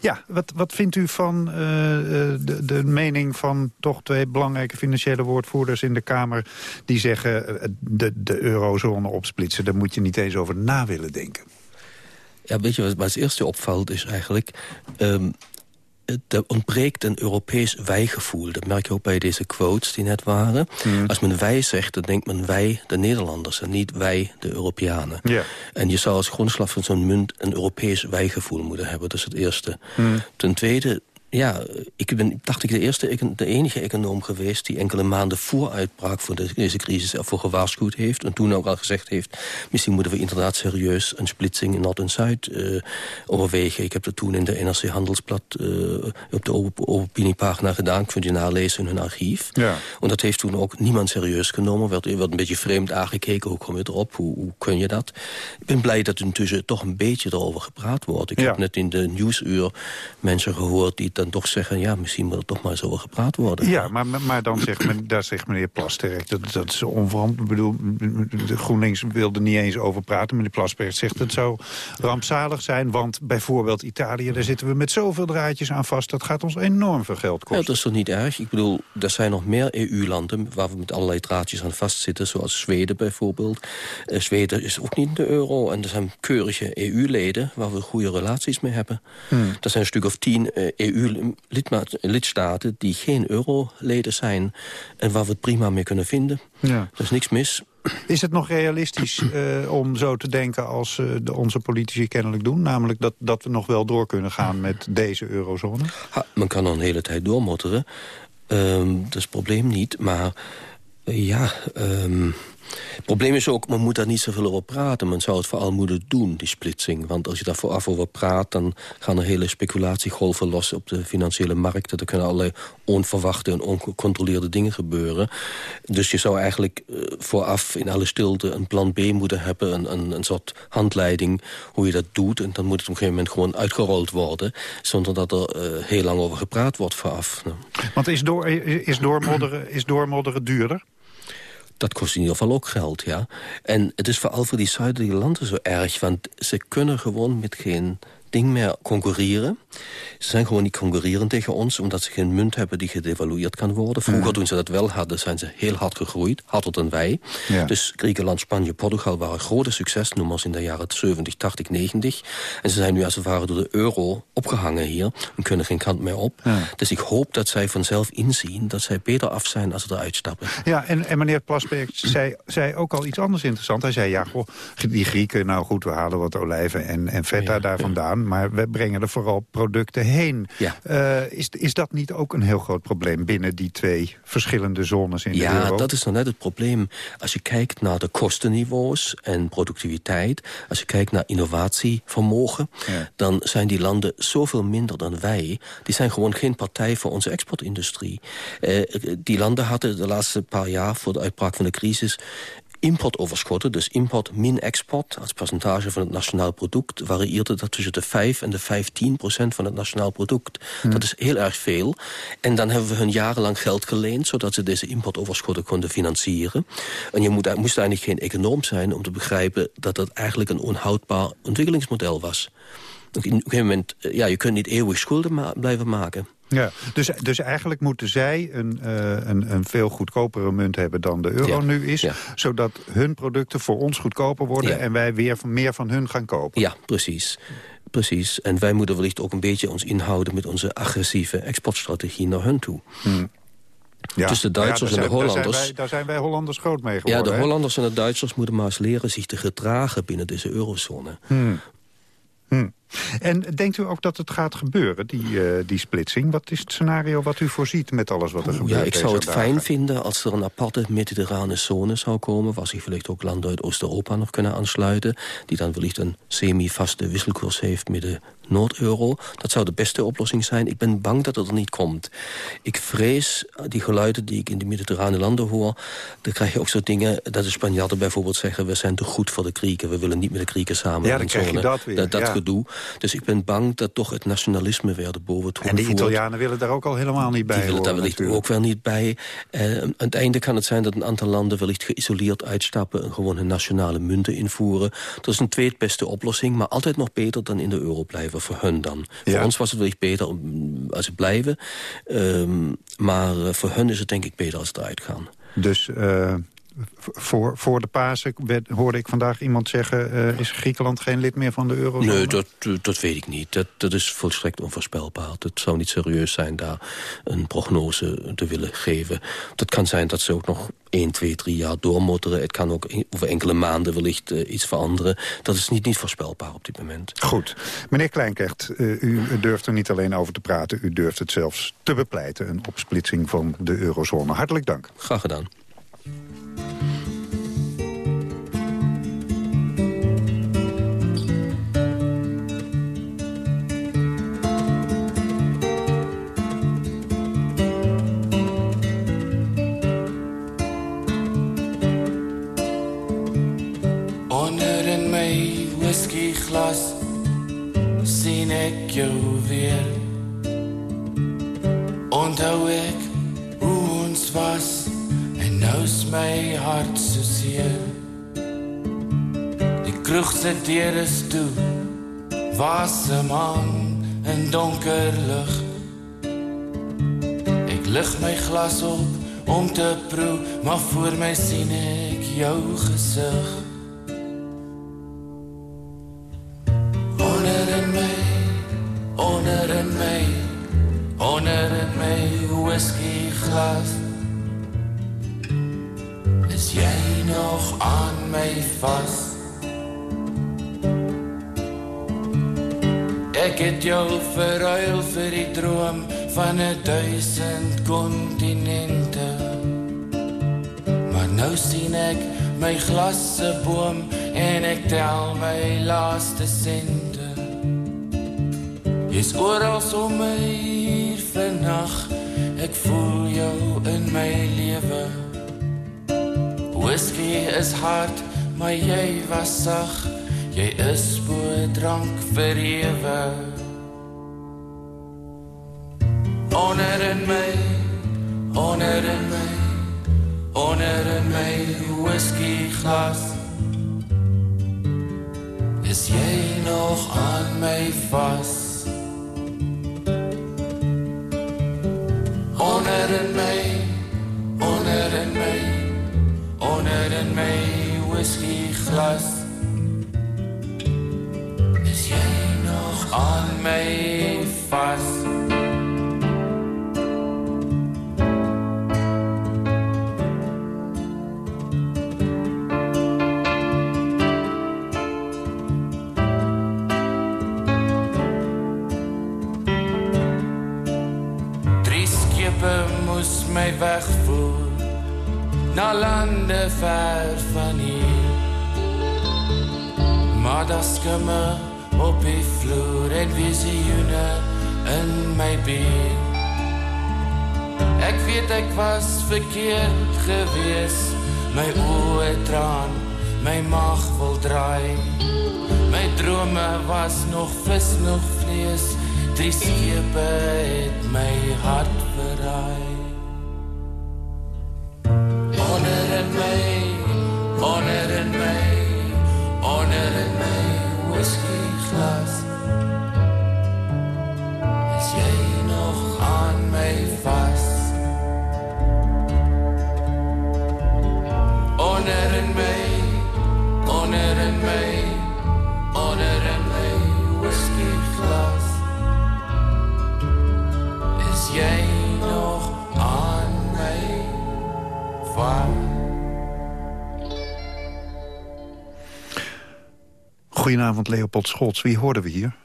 Ja, wat, wat vindt u van uh, de, de mening van toch twee belangrijke financiële woordvoerders in de Kamer... die zeggen de, de eurozone opsplitsen, daar moet je niet eens over na willen denken. Ja, weet je wat, wat als eerste opvalt is eigenlijk... Um, er ontbreekt een Europees wijgevoel. Dat merk je ook bij deze quotes die net waren. Mm. Als men wij zegt, dan denkt men wij, de Nederlanders... en niet wij, de Europeanen. Yeah. En je zou als grondslag van zo'n munt... een Europees wijgevoel moeten hebben. Dat is het eerste. Mm. Ten tweede, ja, ik ben, dacht ik, de, eerste, de enige econoom geweest... die enkele maanden voor uitbraak van deze crisis ervoor gewaarschuwd heeft... en toen ook al gezegd heeft... misschien moeten we inderdaad serieus een splitsing in Noord en Zuid uh, overwegen. Ik heb dat toen in de NRC Handelsblad uh, op de opiniepagina gedaan. Kunt je nalezen in hun archief. Ja. En dat heeft toen ook niemand serieus genomen. Werd, werd een beetje vreemd aangekeken. Hoe kom je erop? Hoe, hoe kun je dat? Ik ben blij dat intussen toch een beetje erover gepraat wordt. Ik ja. heb net in de nieuwsuur mensen gehoord... die dan toch zeggen, ja, misschien moet er toch maar zo over gepraat worden. Ja, maar, maar dan zegt men, daar zegt meneer Plasterk, dat, dat is onverantwoord. Ik bedoel, de GroenLinks wilde niet eens over praten. Meneer Plasterk zegt, het zou rampzalig zijn, want bijvoorbeeld Italië, daar zitten we met zoveel draadjes aan vast. Dat gaat ons enorm veel geld kosten. Ja, dat is toch niet erg? Ik bedoel, er zijn nog meer EU-landen waar we met allerlei draadjes aan vastzitten, zoals Zweden bijvoorbeeld. Uh, Zweden is ook niet in de euro en er zijn keurige EU-leden waar we goede relaties mee hebben. Hmm. Er zijn een stuk of tien uh, Lidstaten die geen euroleden zijn... en waar we het prima mee kunnen vinden. Ja. Er is niks mis. Is het nog realistisch uh, om zo te denken als uh, de, onze politici kennelijk doen? Namelijk dat, dat we nog wel door kunnen gaan met deze eurozone? Ha, men kan nog een hele tijd doormotteren. Um, dat is het probleem niet, maar uh, ja... Um, het probleem is ook, men moet daar niet zoveel over praten. Men zou het vooral moeten doen, die splitsing. Want als je daar vooraf over praat... dan gaan er hele speculatiegolven los op de financiële markten. Er kunnen allerlei onverwachte en ongecontroleerde dingen gebeuren. Dus je zou eigenlijk uh, vooraf in alle stilte een plan B moeten hebben. Een, een, soort handleiding hoe je dat doet. En dan moet het op een gegeven moment gewoon uitgerold worden. Zonder dat er uh, heel lang over gepraat wordt vooraf. Nou. Want is, door, is, doormodderen, is doormodderen duurder? Dat kost in ieder geval ook geld, ja. En het is vooral voor die zuidelijke landen zo erg... want ze kunnen gewoon met geen ding meer concurreren. Ze zijn gewoon niet concurrerend tegen ons... omdat ze geen munt hebben die gedevalueerd kan worden. Vroeger, ja. toen ze dat wel hadden, zijn ze heel hard gegroeid. Harder dan wij. Ja. Dus Griekenland, Spanje, Portugal waren grote succesnummers... in de jaren 70, 80, 90. En ze zijn nu als het ware door de euro opgehangen hier... en kunnen geen kant meer op. Ja. Dus ik hoop dat zij vanzelf inzien... dat zij beter af zijn als ze eruit stappen. Ja, en, en meneer Plasberg zei, zei ook al iets anders interessant. Hij zei, ja, goh, die Grieken, nou goed, we halen wat olijven en, en feta daar vandaan maar we brengen er vooral producten heen. Ja. Uh, is, is dat niet ook een heel groot probleem binnen die twee verschillende zones in ja, de euro? Ja, dat is nou net het probleem. Als je kijkt naar de kostenniveaus en productiviteit... als je kijkt naar innovatievermogen... Ja. dan zijn die landen zoveel minder dan wij. Die zijn gewoon geen partij voor onze exportindustrie. Uh, die landen hadden de laatste paar jaar voor de uitbraak van de crisis importoverschotten, dus import min export... als percentage van het nationaal product... varieerde dat tussen de 5 en de 15 procent van het nationaal product. Dat is heel erg veel. En dan hebben we hun jarenlang geld geleend... zodat ze deze importoverschotten konden financieren. En je moet, moest eigenlijk geen econoom zijn om te begrijpen... dat dat eigenlijk een onhoudbaar ontwikkelingsmodel was. Op een gegeven moment, eh, ja, je kunt niet eeuwig schulden ma blijven maken... Ja, dus, dus eigenlijk moeten zij een, uh, een, een veel goedkopere munt hebben dan de euro nu is. Zodat hun producten voor ons goedkoper worden en wij weer meer van hun gaan kopen. Ja, precies. Precies. En wij moeten wellicht ook een beetje ons inhouden met onze agressieve exportstrategie naar hun toe. Hmm. Ja. Dus de Duitsers ja, en de Hollanders... Daar zijn, wij, daar zijn, wij, Hollanders groot mee geworden. Ja, de? Hollanders en de Duitsers moeten maar eens leren zich te gedragen binnen deze eurozone. Hmm. Hmm. En denkt u ook dat het gaat gebeuren, die, uh, die splitsing? Wat is het scenario wat u voorziet met alles wat er gebeurt? Ja, ik zou het fijn vinden als er een aparte mediterrane zone zou komen... waar zich wellicht ook landen uit Oost-Europa nog kunnen aansluiten... die dan wellicht een semi-vaste wisselkoers heeft met de Noord-euro. Dat zou de beste oplossing zijn. Ik ben bang dat het er niet komt. Ik vrees, die geluiden die ik in de mediterrane landen hoor... dan krijg je ook zo dingen dat de Spanjaarden bijvoorbeeld zeggen... we zijn te goed voor de Grieken, we willen niet met de Grieken samen. Ja, dan krijg je dat weer. Dat, dat ja. gedoe. Dus ik ben bang dat toch het nationalisme weer de boven En de Italianen willen daar ook al helemaal niet bij Die willen daar wellicht ook wel niet bij. Uh, aan het einde kan het zijn dat een aantal landen wellicht geïsoleerd uitstappen... en gewoon hun nationale munten invoeren. Dat is een tweede oplossing, maar altijd nog beter dan in de euro blijven voor hun dan. Ja. Voor ons was het wellicht beter als ze blijven. Um, maar uh, voor hun is het denk ik beter als ze eruit gaan. Dus... Uh voor, voor de Pasen hoorde ik vandaag iemand zeggen... Uh, is Griekenland geen lid meer van de eurozone? Nee, dat, dat weet ik niet. Dat, dat is volstrekt onvoorspelbaar. Het zou niet serieus zijn daar een prognose te willen geven. Dat kan zijn dat ze ook nog 1, 2, 3 jaar doormotteren. Het kan ook over enkele maanden wellicht uh, iets veranderen. Dat is niet, niet voorspelbaar op dit moment. Goed. Meneer Kleinkrecht, uh, u durft er niet alleen over te praten... u durft het zelfs te bepleiten, een opsplitsing van de eurozone. Hartelijk dank. Graag gedaan. Deur is toe was 'n man in donker lig Ek lig my glas op om te proe maar voor my sien ek jou gesig van 'n duisend kontinente Maar nou sien ek my glas se boom en ek tel my laaste sente. Jy's oral om my nag ek voel jou in my lewe. Whisky is hard maar jy was sag jy is bo drank vir ewe Is jy nog aan my vas? Onder my, onder my, onder in my verkeerd gewees My oë traan, my maag wil draai. My drome was nog vis, nog vlees. Drie skepe het my hart verraai. Goedenavond, Leopold Scholz. Wie hoorden we hier?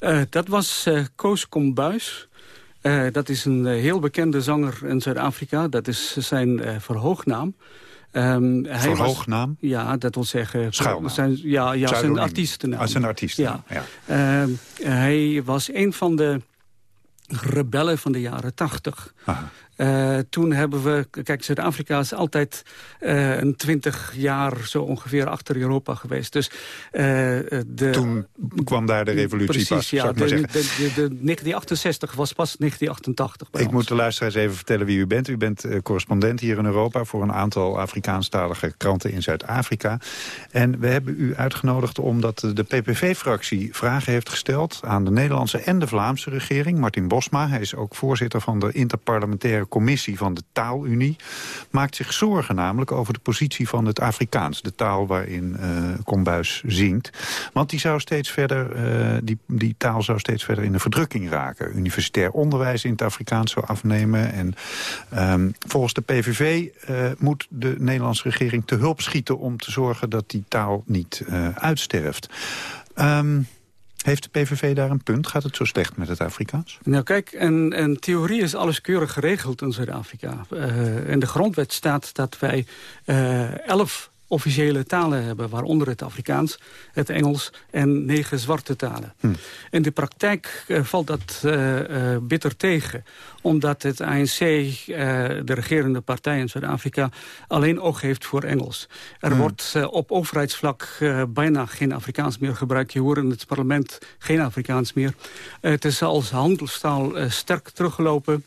Uh, dat was uh, Koos Kombuis. Uh, dat is een heel bekende zanger in Zuid-Afrika. Dat is zijn verhoognaam. Um, hij Verhoognaam? Was, ja, dat wil zeggen... Schuilnaam? Zijn, ja, ja zijn artiestennaam. Ah, zijn artiestennaam, ja. ja. Ehm, hij was een van de rebellen van de jaren tachtig. Uh, toen hebben we... Kijk, Zuid-Afrika is altijd uh, een twintig jaar zo ongeveer achter Europa geweest. Dus, uh, de, toen kwam daar de revolutie precies, pas, ja. De, de, de, 1968 was pas 1988 Ik ons. moet de luisteraars even vertellen wie u bent. U bent correspondent hier in Europa... voor een aantal Afrikaanstalige kranten in Zuid-Afrika. En we hebben u uitgenodigd omdat de PPV-fractie vragen heeft gesteld... aan de Nederlandse en de Vlaamse regering. Martin Bosma, hij is ook voorzitter van de interparlementaire commissie van de Taalunie... maakt zich zorgen namelijk over de positie van het Afrikaans. De taal waarin uh, Kombuis zingt. Want die, zou steeds verder, uh, die, die taal zou steeds verder in de verdrukking raken. Universitair onderwijs in het Afrikaans zou afnemen. En um, volgens de PVV uh, moet de Nederlandse regering te hulp schieten... om te zorgen dat die taal niet uitsterft. Um, heeft de PVV daar een punt? Gaat het zo slecht met het Afrikaans? Nou kijk, in theorie is alles keurig geregeld in Zuid-Afrika. Uh, in de grondwet staat dat wij uh, elf officiële talen hebben, waaronder het Afrikaans, het Engels en negen zwarte talen. Hm. In de praktijk uh, valt dat uh, uh, bitter tegen, omdat het ANC, de regerende partij in Zuid-Afrika, alleen oog heeft voor Engels. Er hm. wordt op overheidsvlak bijna geen Afrikaans meer gebruikt. Je hoort in het parlement geen Afrikaans meer. het is als handelstaal sterk teruggelopen.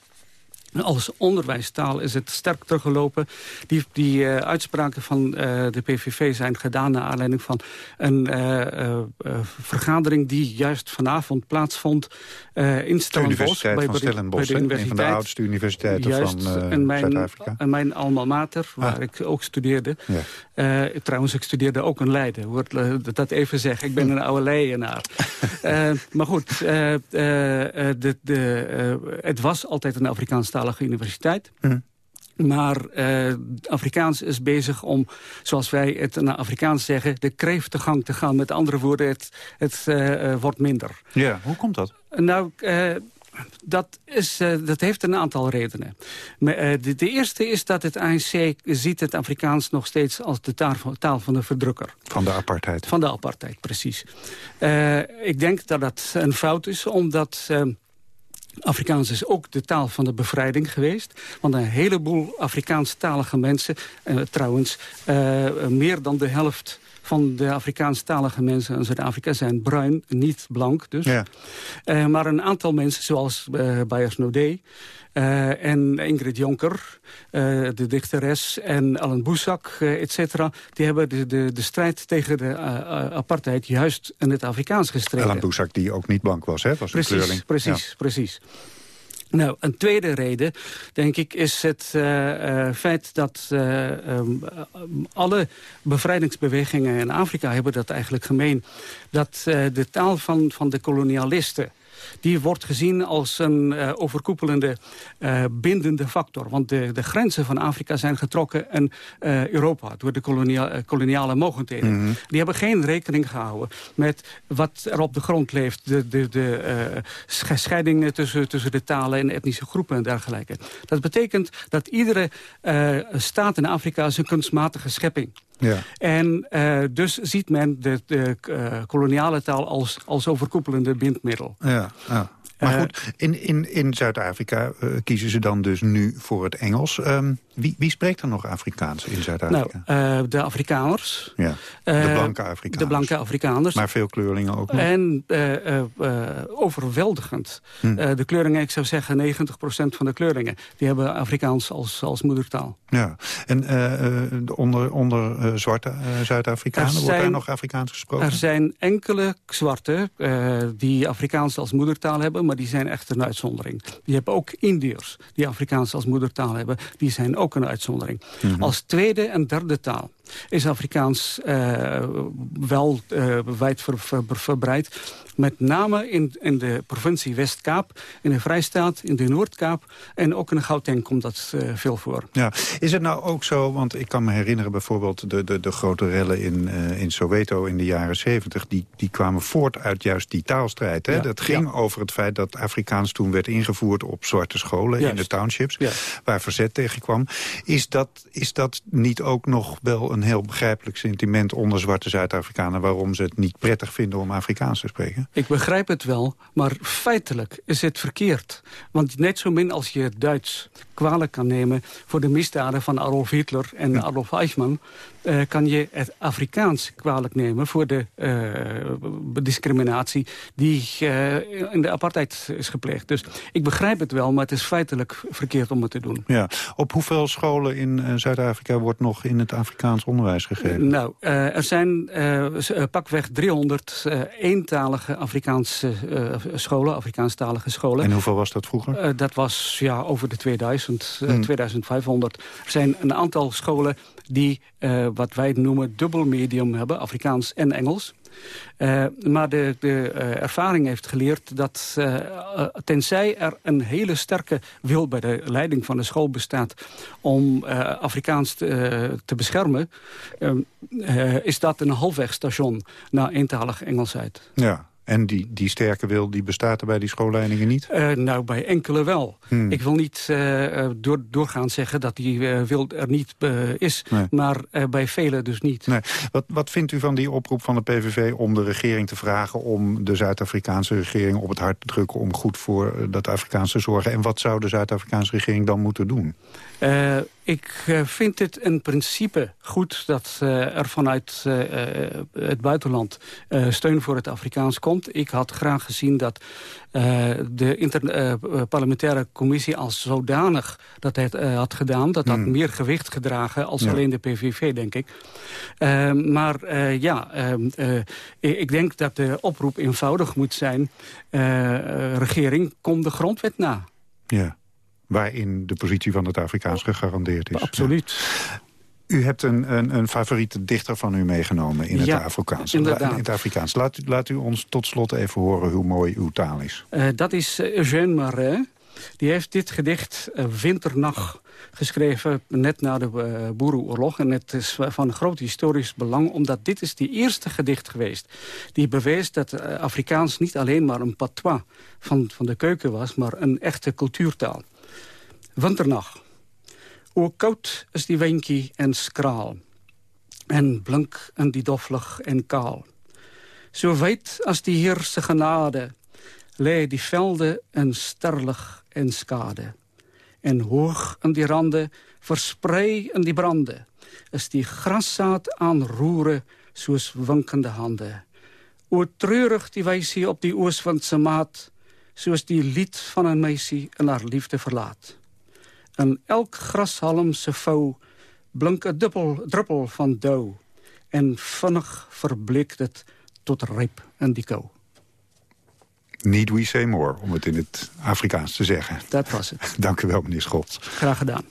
Als onderwijstaal is het sterk teruggelopen. Die, die uh, uitspraken van uh, de PVV zijn gedaan... naar aanleiding van een uh, vergadering die juist vanavond plaatsvond... in Stellenbosch. Bij, van Stellenbosch, bij de een van de oudste universiteiten juist, van en mijn, Zuid-Afrika. En mijn alma mater, waar ah. ik ook studeerde. Ja. trouwens, ik studeerde ook in Leiden. Hoort dat even zeggen. Ik ben een oude Leidenaar. maar goed, de, de, het was altijd een Afrikaans taal universiteit. Mm. Maar uh, Afrikaans is bezig om, zoals wij het naar Afrikaans zeggen... de kreeftegang te gaan. Met andere woorden, het, het uh, wordt minder. Ja, hoe komt dat? Nou, uh, dat, is, dat heeft een aantal redenen. Maar, de, de, eerste is dat het ANC ziet het Afrikaans nog steeds als de taal, taal van de verdrukker. Van de apartheid. Van de apartheid, precies. ik denk dat dat een fout is, omdat... Afrikaans is ook de taal van de bevrijding geweest. Want een heleboel Afrikaanstalige mensen... Uh, trouwens, uh, meer dan de helft van de Afrikaanstalige mensen in Zuid-Afrika zijn bruin, niet blank dus. Ja. Uh, maar een aantal mensen, zoals uh, Bayers Naudet... Uh, en Ingrid Jonker, de dichteres, en Alan Boesak, et cetera... die hebben de, de, de strijd tegen de apartheid juist in het Afrikaans gestreden. Alan Boesak, die ook niet blank was, hè? Was precies, een kleurling. Precies, ja. precies. Nou, een tweede reden, denk ik, is het uh, uh, feit dat uh, um, alle bevrijdingsbewegingen in Afrika hebben dat eigenlijk gemeen. Dat de taal van, van de kolonialisten die wordt gezien als een uh, overkoepelende uh, bindende factor. Want de, de grenzen van Afrika zijn getrokken in uh, Europa door de kolonia koloniale mogendheden. Mhm. Die hebben geen rekening gehouden met wat er op de grond leeft. De, de, de scheidingen tussen, tussen de talen en etnische groepen en dergelijke. Dat betekent dat iedere staat in Afrika zijn kunstmatige schepping. Ja. En uh, dus ziet men de, de uh, koloniale taal als, als overkoepelende bindmiddel. Ja, ja. Maar goed, in, in, in Zuid-Afrika kiezen ze dan dus nu voor het Engels. Um, Wie, wie spreekt er nog Afrikaans in Zuid-Afrika? Nou, uh, de Afrikaners. Ja, de Uh, blanke Afrikaners. De blanke Afrikaners. Maar veel kleurlingen ook nog. En uh, overweldigend. Hm. de kleurlingen, ik zou zeggen 90% van de kleurlingen... die hebben Afrikaans als, als moedertaal. Ja, en onder, onder zwarte Zuid-Afrikanen, wordt daar nog Afrikaans gesproken? Er zijn enkele zwarte die Afrikaans als moedertaal hebben... maar die zijn echt een uitzondering. Je hebt ook Indiërs die Afrikaans als moedertaal hebben. Die zijn ook een uitzondering. Mm -hmm. Als tweede en derde taal is Afrikaans uh, wel uh, wijd ver, ver, verbreid. Met name in, in de provincie West-Kaap, in de Vrijstaat, in de Noord-Kaap... en ook in de Gauteng komt dat uh, veel voor. Ja. Is het nou ook zo, want ik kan me herinneren bijvoorbeeld... de, de, de grote rellen in, in Soweto in de jaren 70... Die, die kwamen voort uit juist die taalstrijd. Hè? Ja. Dat ging ja. over het feit dat Afrikaans toen werd ingevoerd... op zwarte scholen Juist. in de townships, Ja. waar verzet tegen kwam. Is dat, is dat niet ook nog wel een heel begrijpelijk sentiment... onder zwarte Zuid-Afrikanen waarom ze het niet prettig vinden om Afrikaans te spreken? Ik begrijp het wel, maar feitelijk is het verkeerd. Want net zo min als je het Duits kwalijk kan nemen... voor de misdaden van Adolf Hitler en Adolf Eichmann... Uh, kan je het Afrikaans kwalijk nemen voor de uh, discriminatie... die uh, in de apartheid is gepleegd. Dus ik begrijp het wel, maar het is feitelijk verkeerd om het te doen. Ja. Op hoeveel scholen in Zuid-Afrika wordt nog in het Afrikaans onderwijs gegeven? Nou, er zijn pakweg 300 eentalige Afrikaanse scholen, Afrikaanstalige scholen. En hoeveel was dat vroeger? dat was ja, over de 2000, hmm. 2500. Er zijn een aantal scholen die uh, wat wij noemen dubbel medium hebben, Afrikaans en Engels. Uh, maar de, de uh, ervaring heeft geleerd dat tenzij er een hele sterke wil bij de leiding van de school bestaat om Afrikaans te, te beschermen, is dat een halfwegstation naar eentalig Engels uit. Ja. En die, die sterke wil, die bestaat er bij die schoolleidingen niet? Uh, nou, bij enkele wel. Hmm. Ik wil niet uh, door, doorgaan zeggen dat die uh, wil er niet is. Nee. Maar bij velen dus niet. Nee. Wat, wat vindt u van die oproep van de PVV om de regering te vragen... om de Zuid-Afrikaanse regering op het hart te drukken... om goed voor dat Afrikaans te zorgen? En wat zou de Zuid-Afrikaanse regering dan moeten doen? Uh, ik uh, vind het in principe goed dat uh, er vanuit het buitenland steun voor het Afrikaans komt. Ik had graag gezien dat de parlementaire commissie als zodanig dat het had gedaan. Dat had Hmm. mm. meer gewicht gedragen als Ja. alleen de PVV, denk ik. maar ja, ik denk dat de oproep eenvoudig moet zijn. regering, kom de grondwet na. Ja, waarin de positie van het Afrikaans gegarandeerd is. Absoluut. U hebt een, een, een favoriete dichter van u meegenomen in het Ja, Afrikaans. inderdaad. In het Afrikaans. Laat, u- laat u ons tot slot even horen hoe mooi uw taal is. Eh, dat is eh, Eugène Marais. Die heeft dit gedicht eh, Winternacht geschreven net na de Boerenoorlog. En het is van groot historisch belang, omdat dit is die eerste gedicht geweest... die bewees dat Afrikaans niet alleen maar een patois van, van de keuken was... maar een echte cultuurtaal. Winternacht. O koud is die windje en skraal. En blank en die doffelig en kaal. Zo wijd als die heerse genade... lei die velden en sterlig en skade. En hoog aan die randen, versprei in die branden... is die graszaad aan roeren, soos winkende handen. O treurig die wijsie op die ooswindse maat... soos die lied van een meisie in haar liefde verlaat. En elk grashalmse vouw blink een dubbel, druppel van dauw... en vinnig verbleekt het tot rijp in die kou. Need we say more, om het in het Afrikaans te zeggen. Dat was het. Dank u wel, meneer Scholz. Graag gedaan.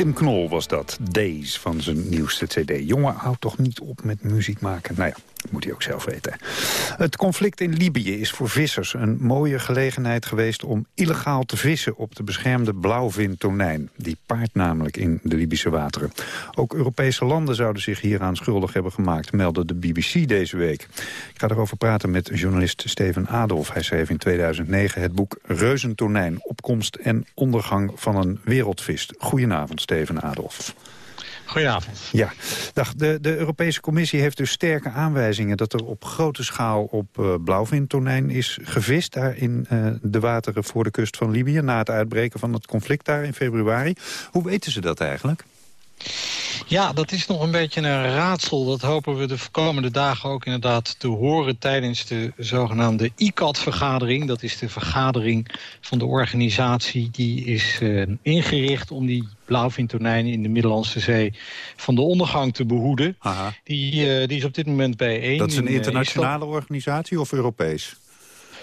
Tim Knol was dat, Days, van zijn nieuwste cd. Jongen, houdt toch niet op met muziek maken? Nou ja, moet hij ook zelf weten. Het conflict in Libië is voor vissers een mooie gelegenheid geweest... om illegaal te vissen op de beschermde blauwvintonijn. Die paart namelijk in de Libische wateren. Ook Europese landen zouden zich hieraan schuldig hebben gemaakt... meldde de BBC deze week. Ik ga erover praten met journalist Steven Adolf. Hij schreef in 2009 het boek Reuzentonijn... opkomst en ondergang van een wereldvis. Goedenavond, Steven Adolf. Goedenavond. Ja, dag. De, de Europese Commissie heeft dus sterke aanwijzingen... dat er op grote schaal op uh, blauwvintonijn is gevist... daar in uh, de wateren voor de kust van Libië... na het uitbreken van het conflict daar in februari. Hoe weten ze dat eigenlijk? Ja, dat is nog een beetje een raadsel. Dat hopen we de komende dagen ook inderdaad te horen... tijdens de zogenaamde ICAT-vergadering. Dat is de vergadering van de organisatie die is uh, ingericht... om die blauwvintonijnen in de Middellandse Zee van de ondergang te behoeden. Die, uh, die is op dit moment bijeen. Dat is een in, internationale uh, organisatie of Europees?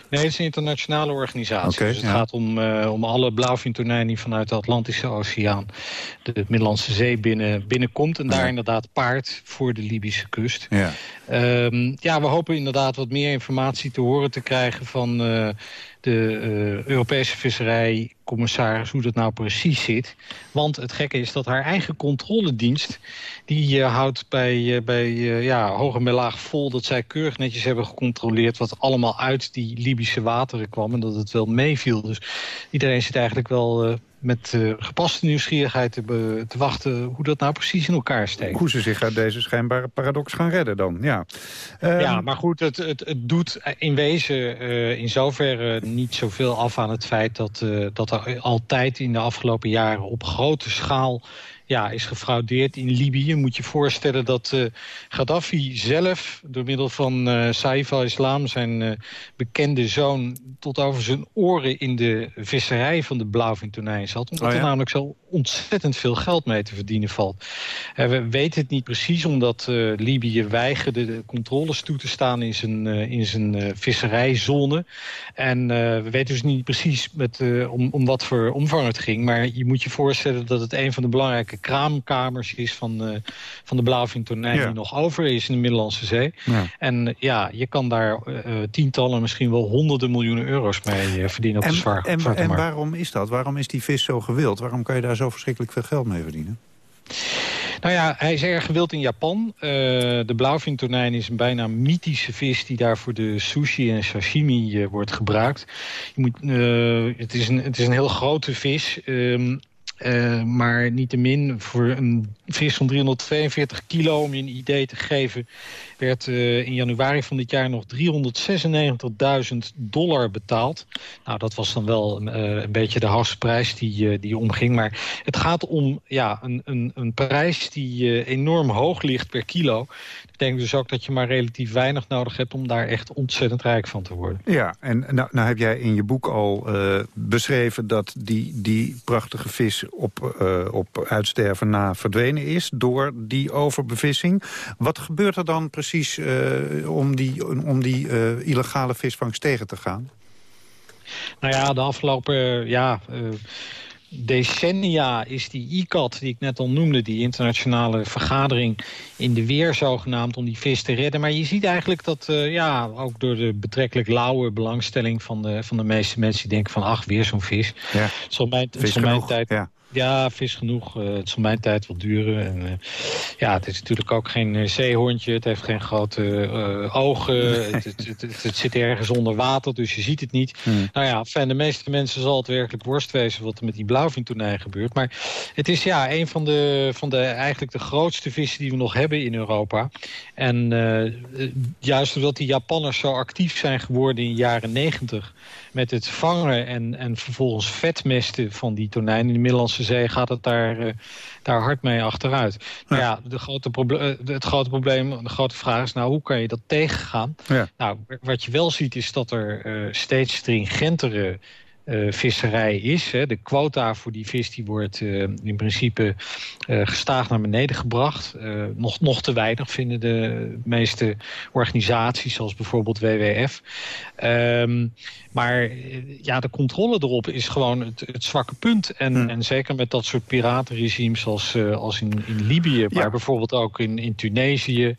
Nee, het is een internationale organisatie. Okay, dus het ja. gaat om, uh, om alle blauwvintonijn die vanuit de Atlantische Oceaan... de Middellandse Zee binnen, binnenkomt. En daar Ja. inderdaad paard voor de Libische kust. Ja. Ehm, ja, we hopen inderdaad wat meer informatie te horen te krijgen... van uh, de uh, Europese visserijcommissaris hoe dat nou precies zit. Want het gekke is dat haar eigen controledienst... die uh, houdt bij, uh, bij ja, hoog en bij laag vol dat zij keurig netjes hebben gecontroleerd... wat allemaal uit die Libische wateren kwam en dat het wel meeviel. Dus iedereen zit eigenlijk wel... Met uh, gepaste nieuwsgierigheid te, be, te, wachten hoe dat nou precies in elkaar steekt. Hoe ze zich uit deze schijnbare paradox gaan redden dan, ja. Um... Ja, maar goed, het, het, het doet in wezen uh, in zoverre niet zoveel af aan het feit... Dat, uh, dat er altijd in de afgelopen jaren op grote schaal ja, is gefraudeerd in Libië. Moet je voorstellen dat uh, Gaddafi zelf door middel van uh, Saif al-Islam... zijn uh, bekende zoon tot over zijn oren in de visserij van de blauwvintonijn zat. Omdat oh, ja? er namelijk zo ontzettend veel geld mee te verdienen valt. we weten het niet precies omdat Libië weigerde de controles toe te staan in zijn, in zijn visserijzone. En we weten dus niet precies met, om, om wat voor omvang het ging. Maar je moet je voorstellen dat het een van de belangrijke de kraamkamers is van, eh, van de blauwvintonijn... Ja. die nog over is in de Middellandse Zee. Ja. En eh, ja, je kan daar eh, eh, tientallen, misschien wel honderden miljoenen euro's mee eh, verdienen op de En, zwaar, en, en waarom is dat? Waarom is die vis zo gewild? Waarom kan je daar zo verschrikkelijk veel geld mee verdienen? Nou ja, hij is erg gewild in Japan. Eh, de blauwvintonijn is een bijna mythische vis... die daar voor de sushi en sashimi eh, wordt gebruikt. Je moet, eh, het, is een, het is een heel grote vis... ehm, eh, maar niettemin voor een vis van 342 kilo, om je een idee te geven... werd eh, in januari van dit jaar nog 396.000 dollar betaald. Nou, dat was dan wel eh, een beetje de hafsprijs die, eh, die omging. Maar het gaat om ja, een, een, een prijs die enorm hoog ligt per kilo. Ik denk dus ook dat je maar relatief weinig nodig hebt... om daar echt ontzettend rijk van te worden. Ja, en nou, nou heb jij in je boek al beschreven... dat die, die prachtige vis op, op uitsterven na verdwenen is... door die overbevissing. Wat gebeurt er dan precies eh, om die, om die eh, illegale visvangst tegen te gaan? Nou ja, de afgelopen ja, eh, decennia is die ICAT, die ik net al noemde... die internationale vergadering in de weer zogenaamd om die vis te redden. Maar je ziet eigenlijk dat, ja, ook door de betrekkelijk lauwe belangstelling... van de, van de meeste mensen die denken van, ach, weer zo'n vis. Ja, zal mijn, vis mijn tijd... ja. Ja, vis genoeg. Eh, het zal mijn tijd wel duren. En, eh, ja, het is natuurlijk ook geen eh, zeehondje. Het heeft geen grote ogen. Het, het, het, het- het zit ergens onder water, dus je ziet het niet. Hmm. Nou ja, fijn, de meeste mensen zal het werkelijk worst wezen... wat er met die blauwvintonijn gebeurt. Maar het is ja, een van de, van de, eigenlijk de grootste vissen die we nog hebben in Europa. En juist doordat die Japanners zo actief zijn geworden in de jaren negentig... met het vangen en, en vervolgens vetmesten van die tonijn in de Middellandse Zee... gaat het daar, eh, daar hard mee achteruit. Maar ja, de grote eh, het grote probleem, de grote vraag is... nou, hoe kan je dat tegengaan? Ja. Nou, wat je wel ziet is dat er eh, steeds stringentere eh, visserij is. Hè. De quota voor die vis die wordt eh, in principe eh, gestaag naar beneden gebracht. Nog, nog te weinig vinden de meeste organisaties, zoals bijvoorbeeld WWF. Ehm, maar ja, de controle erop is gewoon het, het zwakke punt. En, en zeker met dat soort piratenregimes als, als in, in Libië... maar bijvoorbeeld ook in, in Tunesië...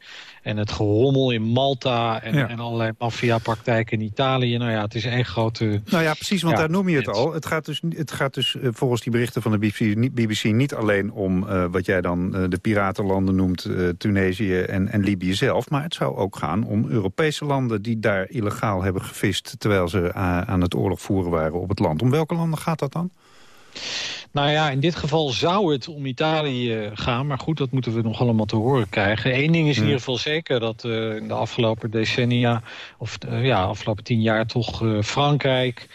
En het gerommel in Malta en, Ja. en allerlei maffiapraktijken in Italië. Nou ja, het is één grote... Nou ja, precies, want Ja, daar noem je het al. Het gaat dus, het gaat dus eh, volgens die berichten van de BBC niet, BBC niet alleen om eh, wat jij dan eh, de piratenlanden noemt, Tunesië en, en Libië zelf. Maar het zou ook gaan om Europese landen die daar illegaal hebben gevist terwijl ze aan het oorlog voeren waren op het land. Om welke landen gaat dat dan? Nou ja, in dit geval zou het om Italië eh, gaan. Maar goed, dat moeten we nog allemaal te horen krijgen. Eén ding is in Hmm. ieder geval zeker dat eh, in de afgelopen decennia... of uh, ja, afgelopen tien jaar toch uh, Frankrijk...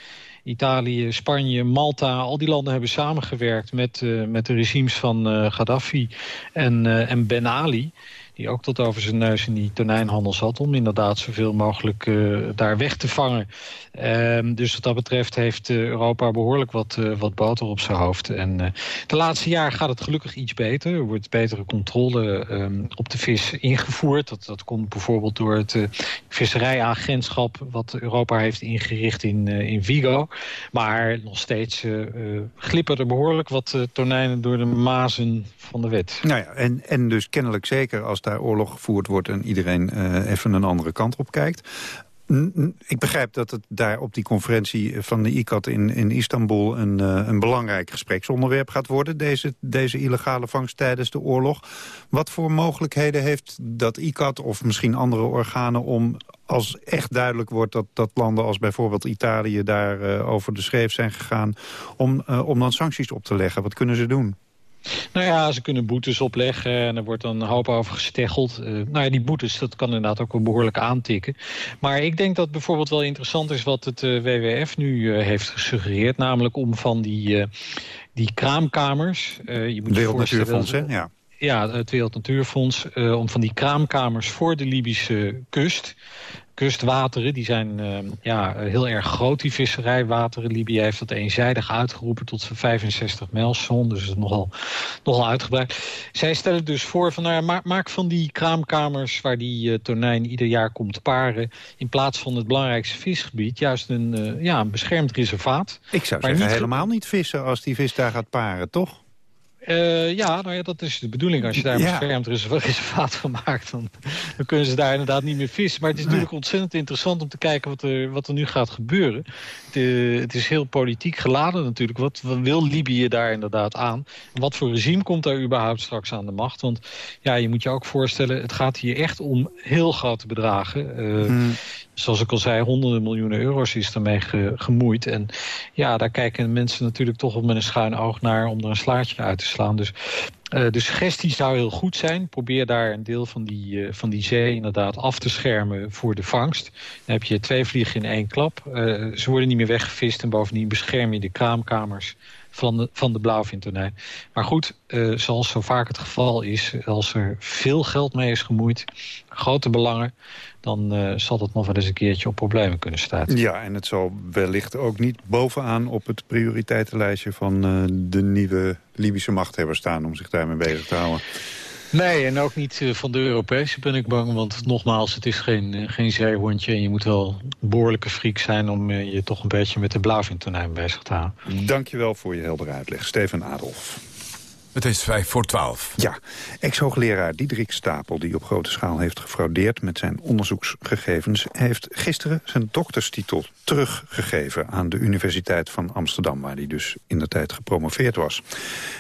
Italië, Spanje, Malta, al die landen hebben samengewerkt met, met de regimes van Gaddafi en, en Ben Ali die ook tot over zijn neus in die tonijnhandel zat... om inderdaad zoveel mogelijk uh, daar weg te vangen. Um, dus wat dat betreft heeft uh, Europa behoorlijk wat, uh, wat boter op zijn hoofd. En de laatste jaar gaat het gelukkig iets beter. Er wordt betere controle um, op de vis ingevoerd. Dat, dat komt bijvoorbeeld door het visserijaagentschap... wat Europa heeft ingericht in, in Vigo. Maar nog steeds glippen er behoorlijk wat tonijnen... door de mazen van de wet. Nou ja, en, en dus kennelijk zeker als daar oorlog gevoerd wordt... en iedereen uh, even een andere kant op kijkt. Ik begrijp dat het daar op die conferentie van de ICAT in, in Istanbul... Een, uh, een belangrijk gespreksonderwerp gaat worden, deze, deze illegale vangst tijdens de oorlog. Wat voor mogelijkheden heeft dat ICAT of misschien andere organen... om als echt duidelijk wordt dat, dat landen als bijvoorbeeld Italië... daar uh, over de schreef zijn gegaan, om, om dan sancties op te leggen? Wat kunnen ze doen? Nou ja, ze kunnen boetes opleggen en er wordt dan een hoop over gesteggeld. Uh, nou ja, die boetes, dat kan inderdaad ook wel behoorlijk aantikken. Maar ik denk dat bijvoorbeeld wel interessant is wat het uh, WWF nu uh, heeft gesuggereerd. Namelijk om van die, die kraamkamers... je moet Wereld Natuurfonds, hè? Ja. Ja, het Wereld Natuurfonds. om van die kraamkamers voor de Libische kust kustwateren. Die zijn uh, ja, heel erg groot, die visserijwateren. Libië heeft dat eenzijdig uitgeroepen tot zijn 65 mijlszon. Dus is nogal, nogal uitgebreid. Zij stellen dus voor van, nou ja, maak van die kraamkamers... waar die uh, tonijn ieder jaar komt paren... in plaats van het belangrijkste visgebied... juist een, uh, ja, een beschermd reservaat. Ik zou zeggen niet helemaal niet vissen als die vis daar gaat paren, toch? Uh, ja, nou ja, dat is de bedoeling. Als je daar een ja. beschermd reservaat van maakt... Dan, dan, kunnen ze daar inderdaad niet meer vissen. Maar het is natuurlijk ontzettend interessant om te kijken wat er, wat er nu gaat gebeuren. Het, het is heel politiek geladen natuurlijk. Wat, wat, wil Libië daar inderdaad aan? En wat voor regime komt daar überhaupt straks aan de macht? Want ja, je moet je ook voorstellen... het gaat hier echt om heel grote bedragen. Uh, hmm zoals ik al zei, honderden miljoenen euro's is ermee ge, gemoeid. En ja, daar kijken mensen natuurlijk toch op met een schuin oog naar... om er een slaatje uit te slaan. Dus uh, de suggestie zou heel goed zijn. Probeer daar een deel van die, uh, van die zee inderdaad af te schermen voor de vangst. Dan heb je twee vliegen in één klap. Uh, ze worden niet meer weggevist en bovendien bescherm je de kraamkamers van de, van de blauwvintonijn. Maar goed, uh, zoals zo vaak het geval is... als er veel geld mee is gemoeid, grote belangen... dan uh, zal dat nog wel eens een keertje op problemen kunnen staan. Ja, en het zal wellicht ook niet bovenaan op het prioriteitenlijstje... van uh, de nieuwe Libische machthebber staan om zich daarmee bezig te houden. Nee, en ook niet van de Europese ben ik bang. Want nogmaals, het is geen, geen zeehondje. En je moet wel behoorlijke friek zijn... om je toch een beetje met de blauwvintonijn bezig te houden. Dankjewel voor je heldere uitleg. Steven Adolf. Het is vijf voor twaalf. Ja, ex-hoogleraar Diederik Stapel, die op grote schaal heeft gefraudeerd met zijn onderzoeksgegevens, heeft gisteren zijn dokterstitel teruggegeven aan de Universiteit van Amsterdam, waar hij dus in de tijd gepromoveerd was.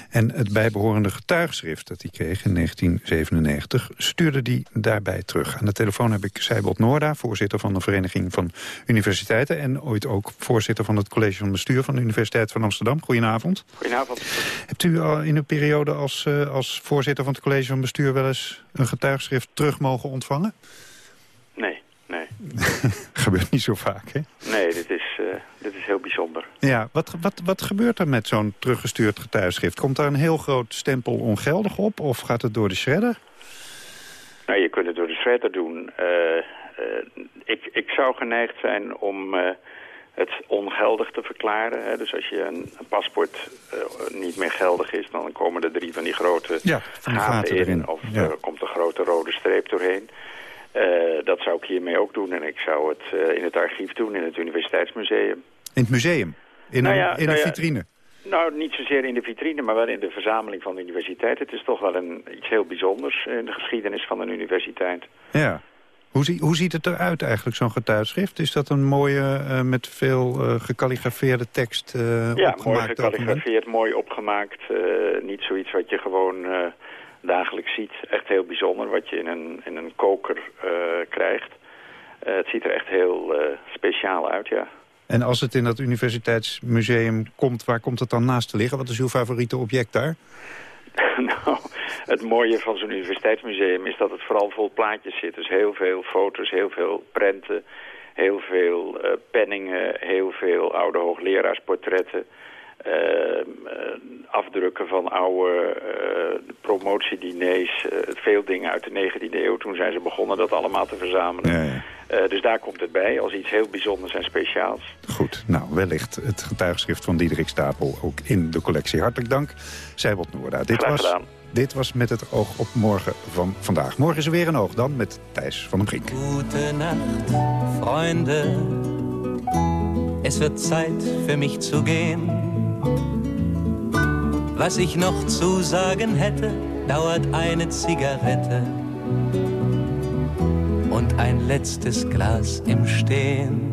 En het bijbehorende getuigschrift dat hij kreeg in 1997 stuurde hij daarbij terug. Aan de telefoon heb ik Seibold Noorda, voorzitter van de Vereniging van Universiteiten en ooit ook voorzitter van het college van bestuur van de Universiteit van Amsterdam. Goedenavond. Goedenavond. Hebt u al in uw periode als, uh, als voorzitter van het college van bestuur wel eens een getuigschrift terug mogen ontvangen? Nee, nee. gebeurt niet zo vaak, hè? Nee, dit is, uh, dit is heel bijzonder. Ja, wat, wat, wat gebeurt er met zo'n teruggestuurd getuigschrift? Komt daar een heel groot stempel ongeldig op of gaat het door de shredder? Nou, je kunt het door de shredder doen. Uh, ik, ik zou geneigd zijn om het ongeldig te verklaren. Hè. Dus als je een, een paspoort uh, niet meer geldig is... dan komen er drie van die grote ja, van gaten, gaten, in. Erin. Of ja. er komt een grote rode streep doorheen. Uh, dat zou ik hiermee ook doen. En ik zou het uh, in het archief doen, in het Universiteitsmuseum. In het museum? In nou een, ja, in nou een ja, vitrine? Nou, niet zozeer in de vitrine, maar wel in de verzameling van de universiteit. Het is toch wel een, iets heel bijzonders in de geschiedenis van een universiteit. Ja. Hoe, zie, hoe ziet het eruit eigenlijk, zo'n getuigschrift? Is dat een mooie, uh, met veel uh, gekalligrafeerde tekst uh, ja, opgemaakt mooi gekalligrafeerd, mooi opgemaakt. niet zoiets wat je gewoon dagelijks ziet. Echt heel bijzonder, wat je in een, in een koker krijgt. het ziet er echt heel speciaal uit, ja. En als het in dat universiteitsmuseum komt, waar komt het dan naast te liggen? Wat is uw favoriete object daar? nou, het mooie van zo'n universiteitsmuseum is dat het vooral vol plaatjes zit. Dus heel veel foto's, heel veel prenten, heel veel uh, penningen, heel veel oude hoogleraarsportretten. Uh, uh, afdrukken van oude promotiediners, veel dingen uit de 19e eeuw. Toen zijn ze begonnen dat allemaal te verzamelen. Ja, ja. Uh, dus daar komt het bij als iets heel bijzonders en speciaals. Goed, nou wellicht het getuigschrift van Diederik Stapel ook in de collectie. Hartelijk dank, Seibold Noorda. Dit Graag was, gedaan. Dit was Met het oog op morgen van vandaag. Morgen is er weer een oog dan met Thijs van den Brink. Goedenacht, vrienden. Es wird Zeit für mich zu gehen. Was ich noch zu sagen hätte, dauert eine Zigarette und ein letztes Glas im Stehen.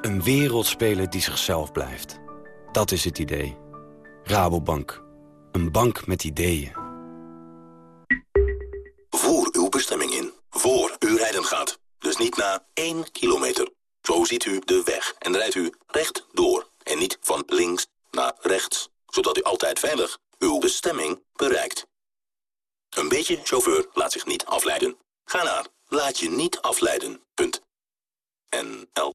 Een wereldspeler die zichzelf blijft. Dat is het idee. Rabobank. Een bank met ideeën. Voer uw bestemming in. Voor u rijden gaat. Dus niet na 1 kilometer. Zo ziet u de weg en rijdt u recht door. En niet van links naar rechts. Zodat u altijd veilig uw bestemming bereikt. Een beetje chauffeur laat zich niet afleiden. Ga naar laat je niet afleiden. Punt. NL.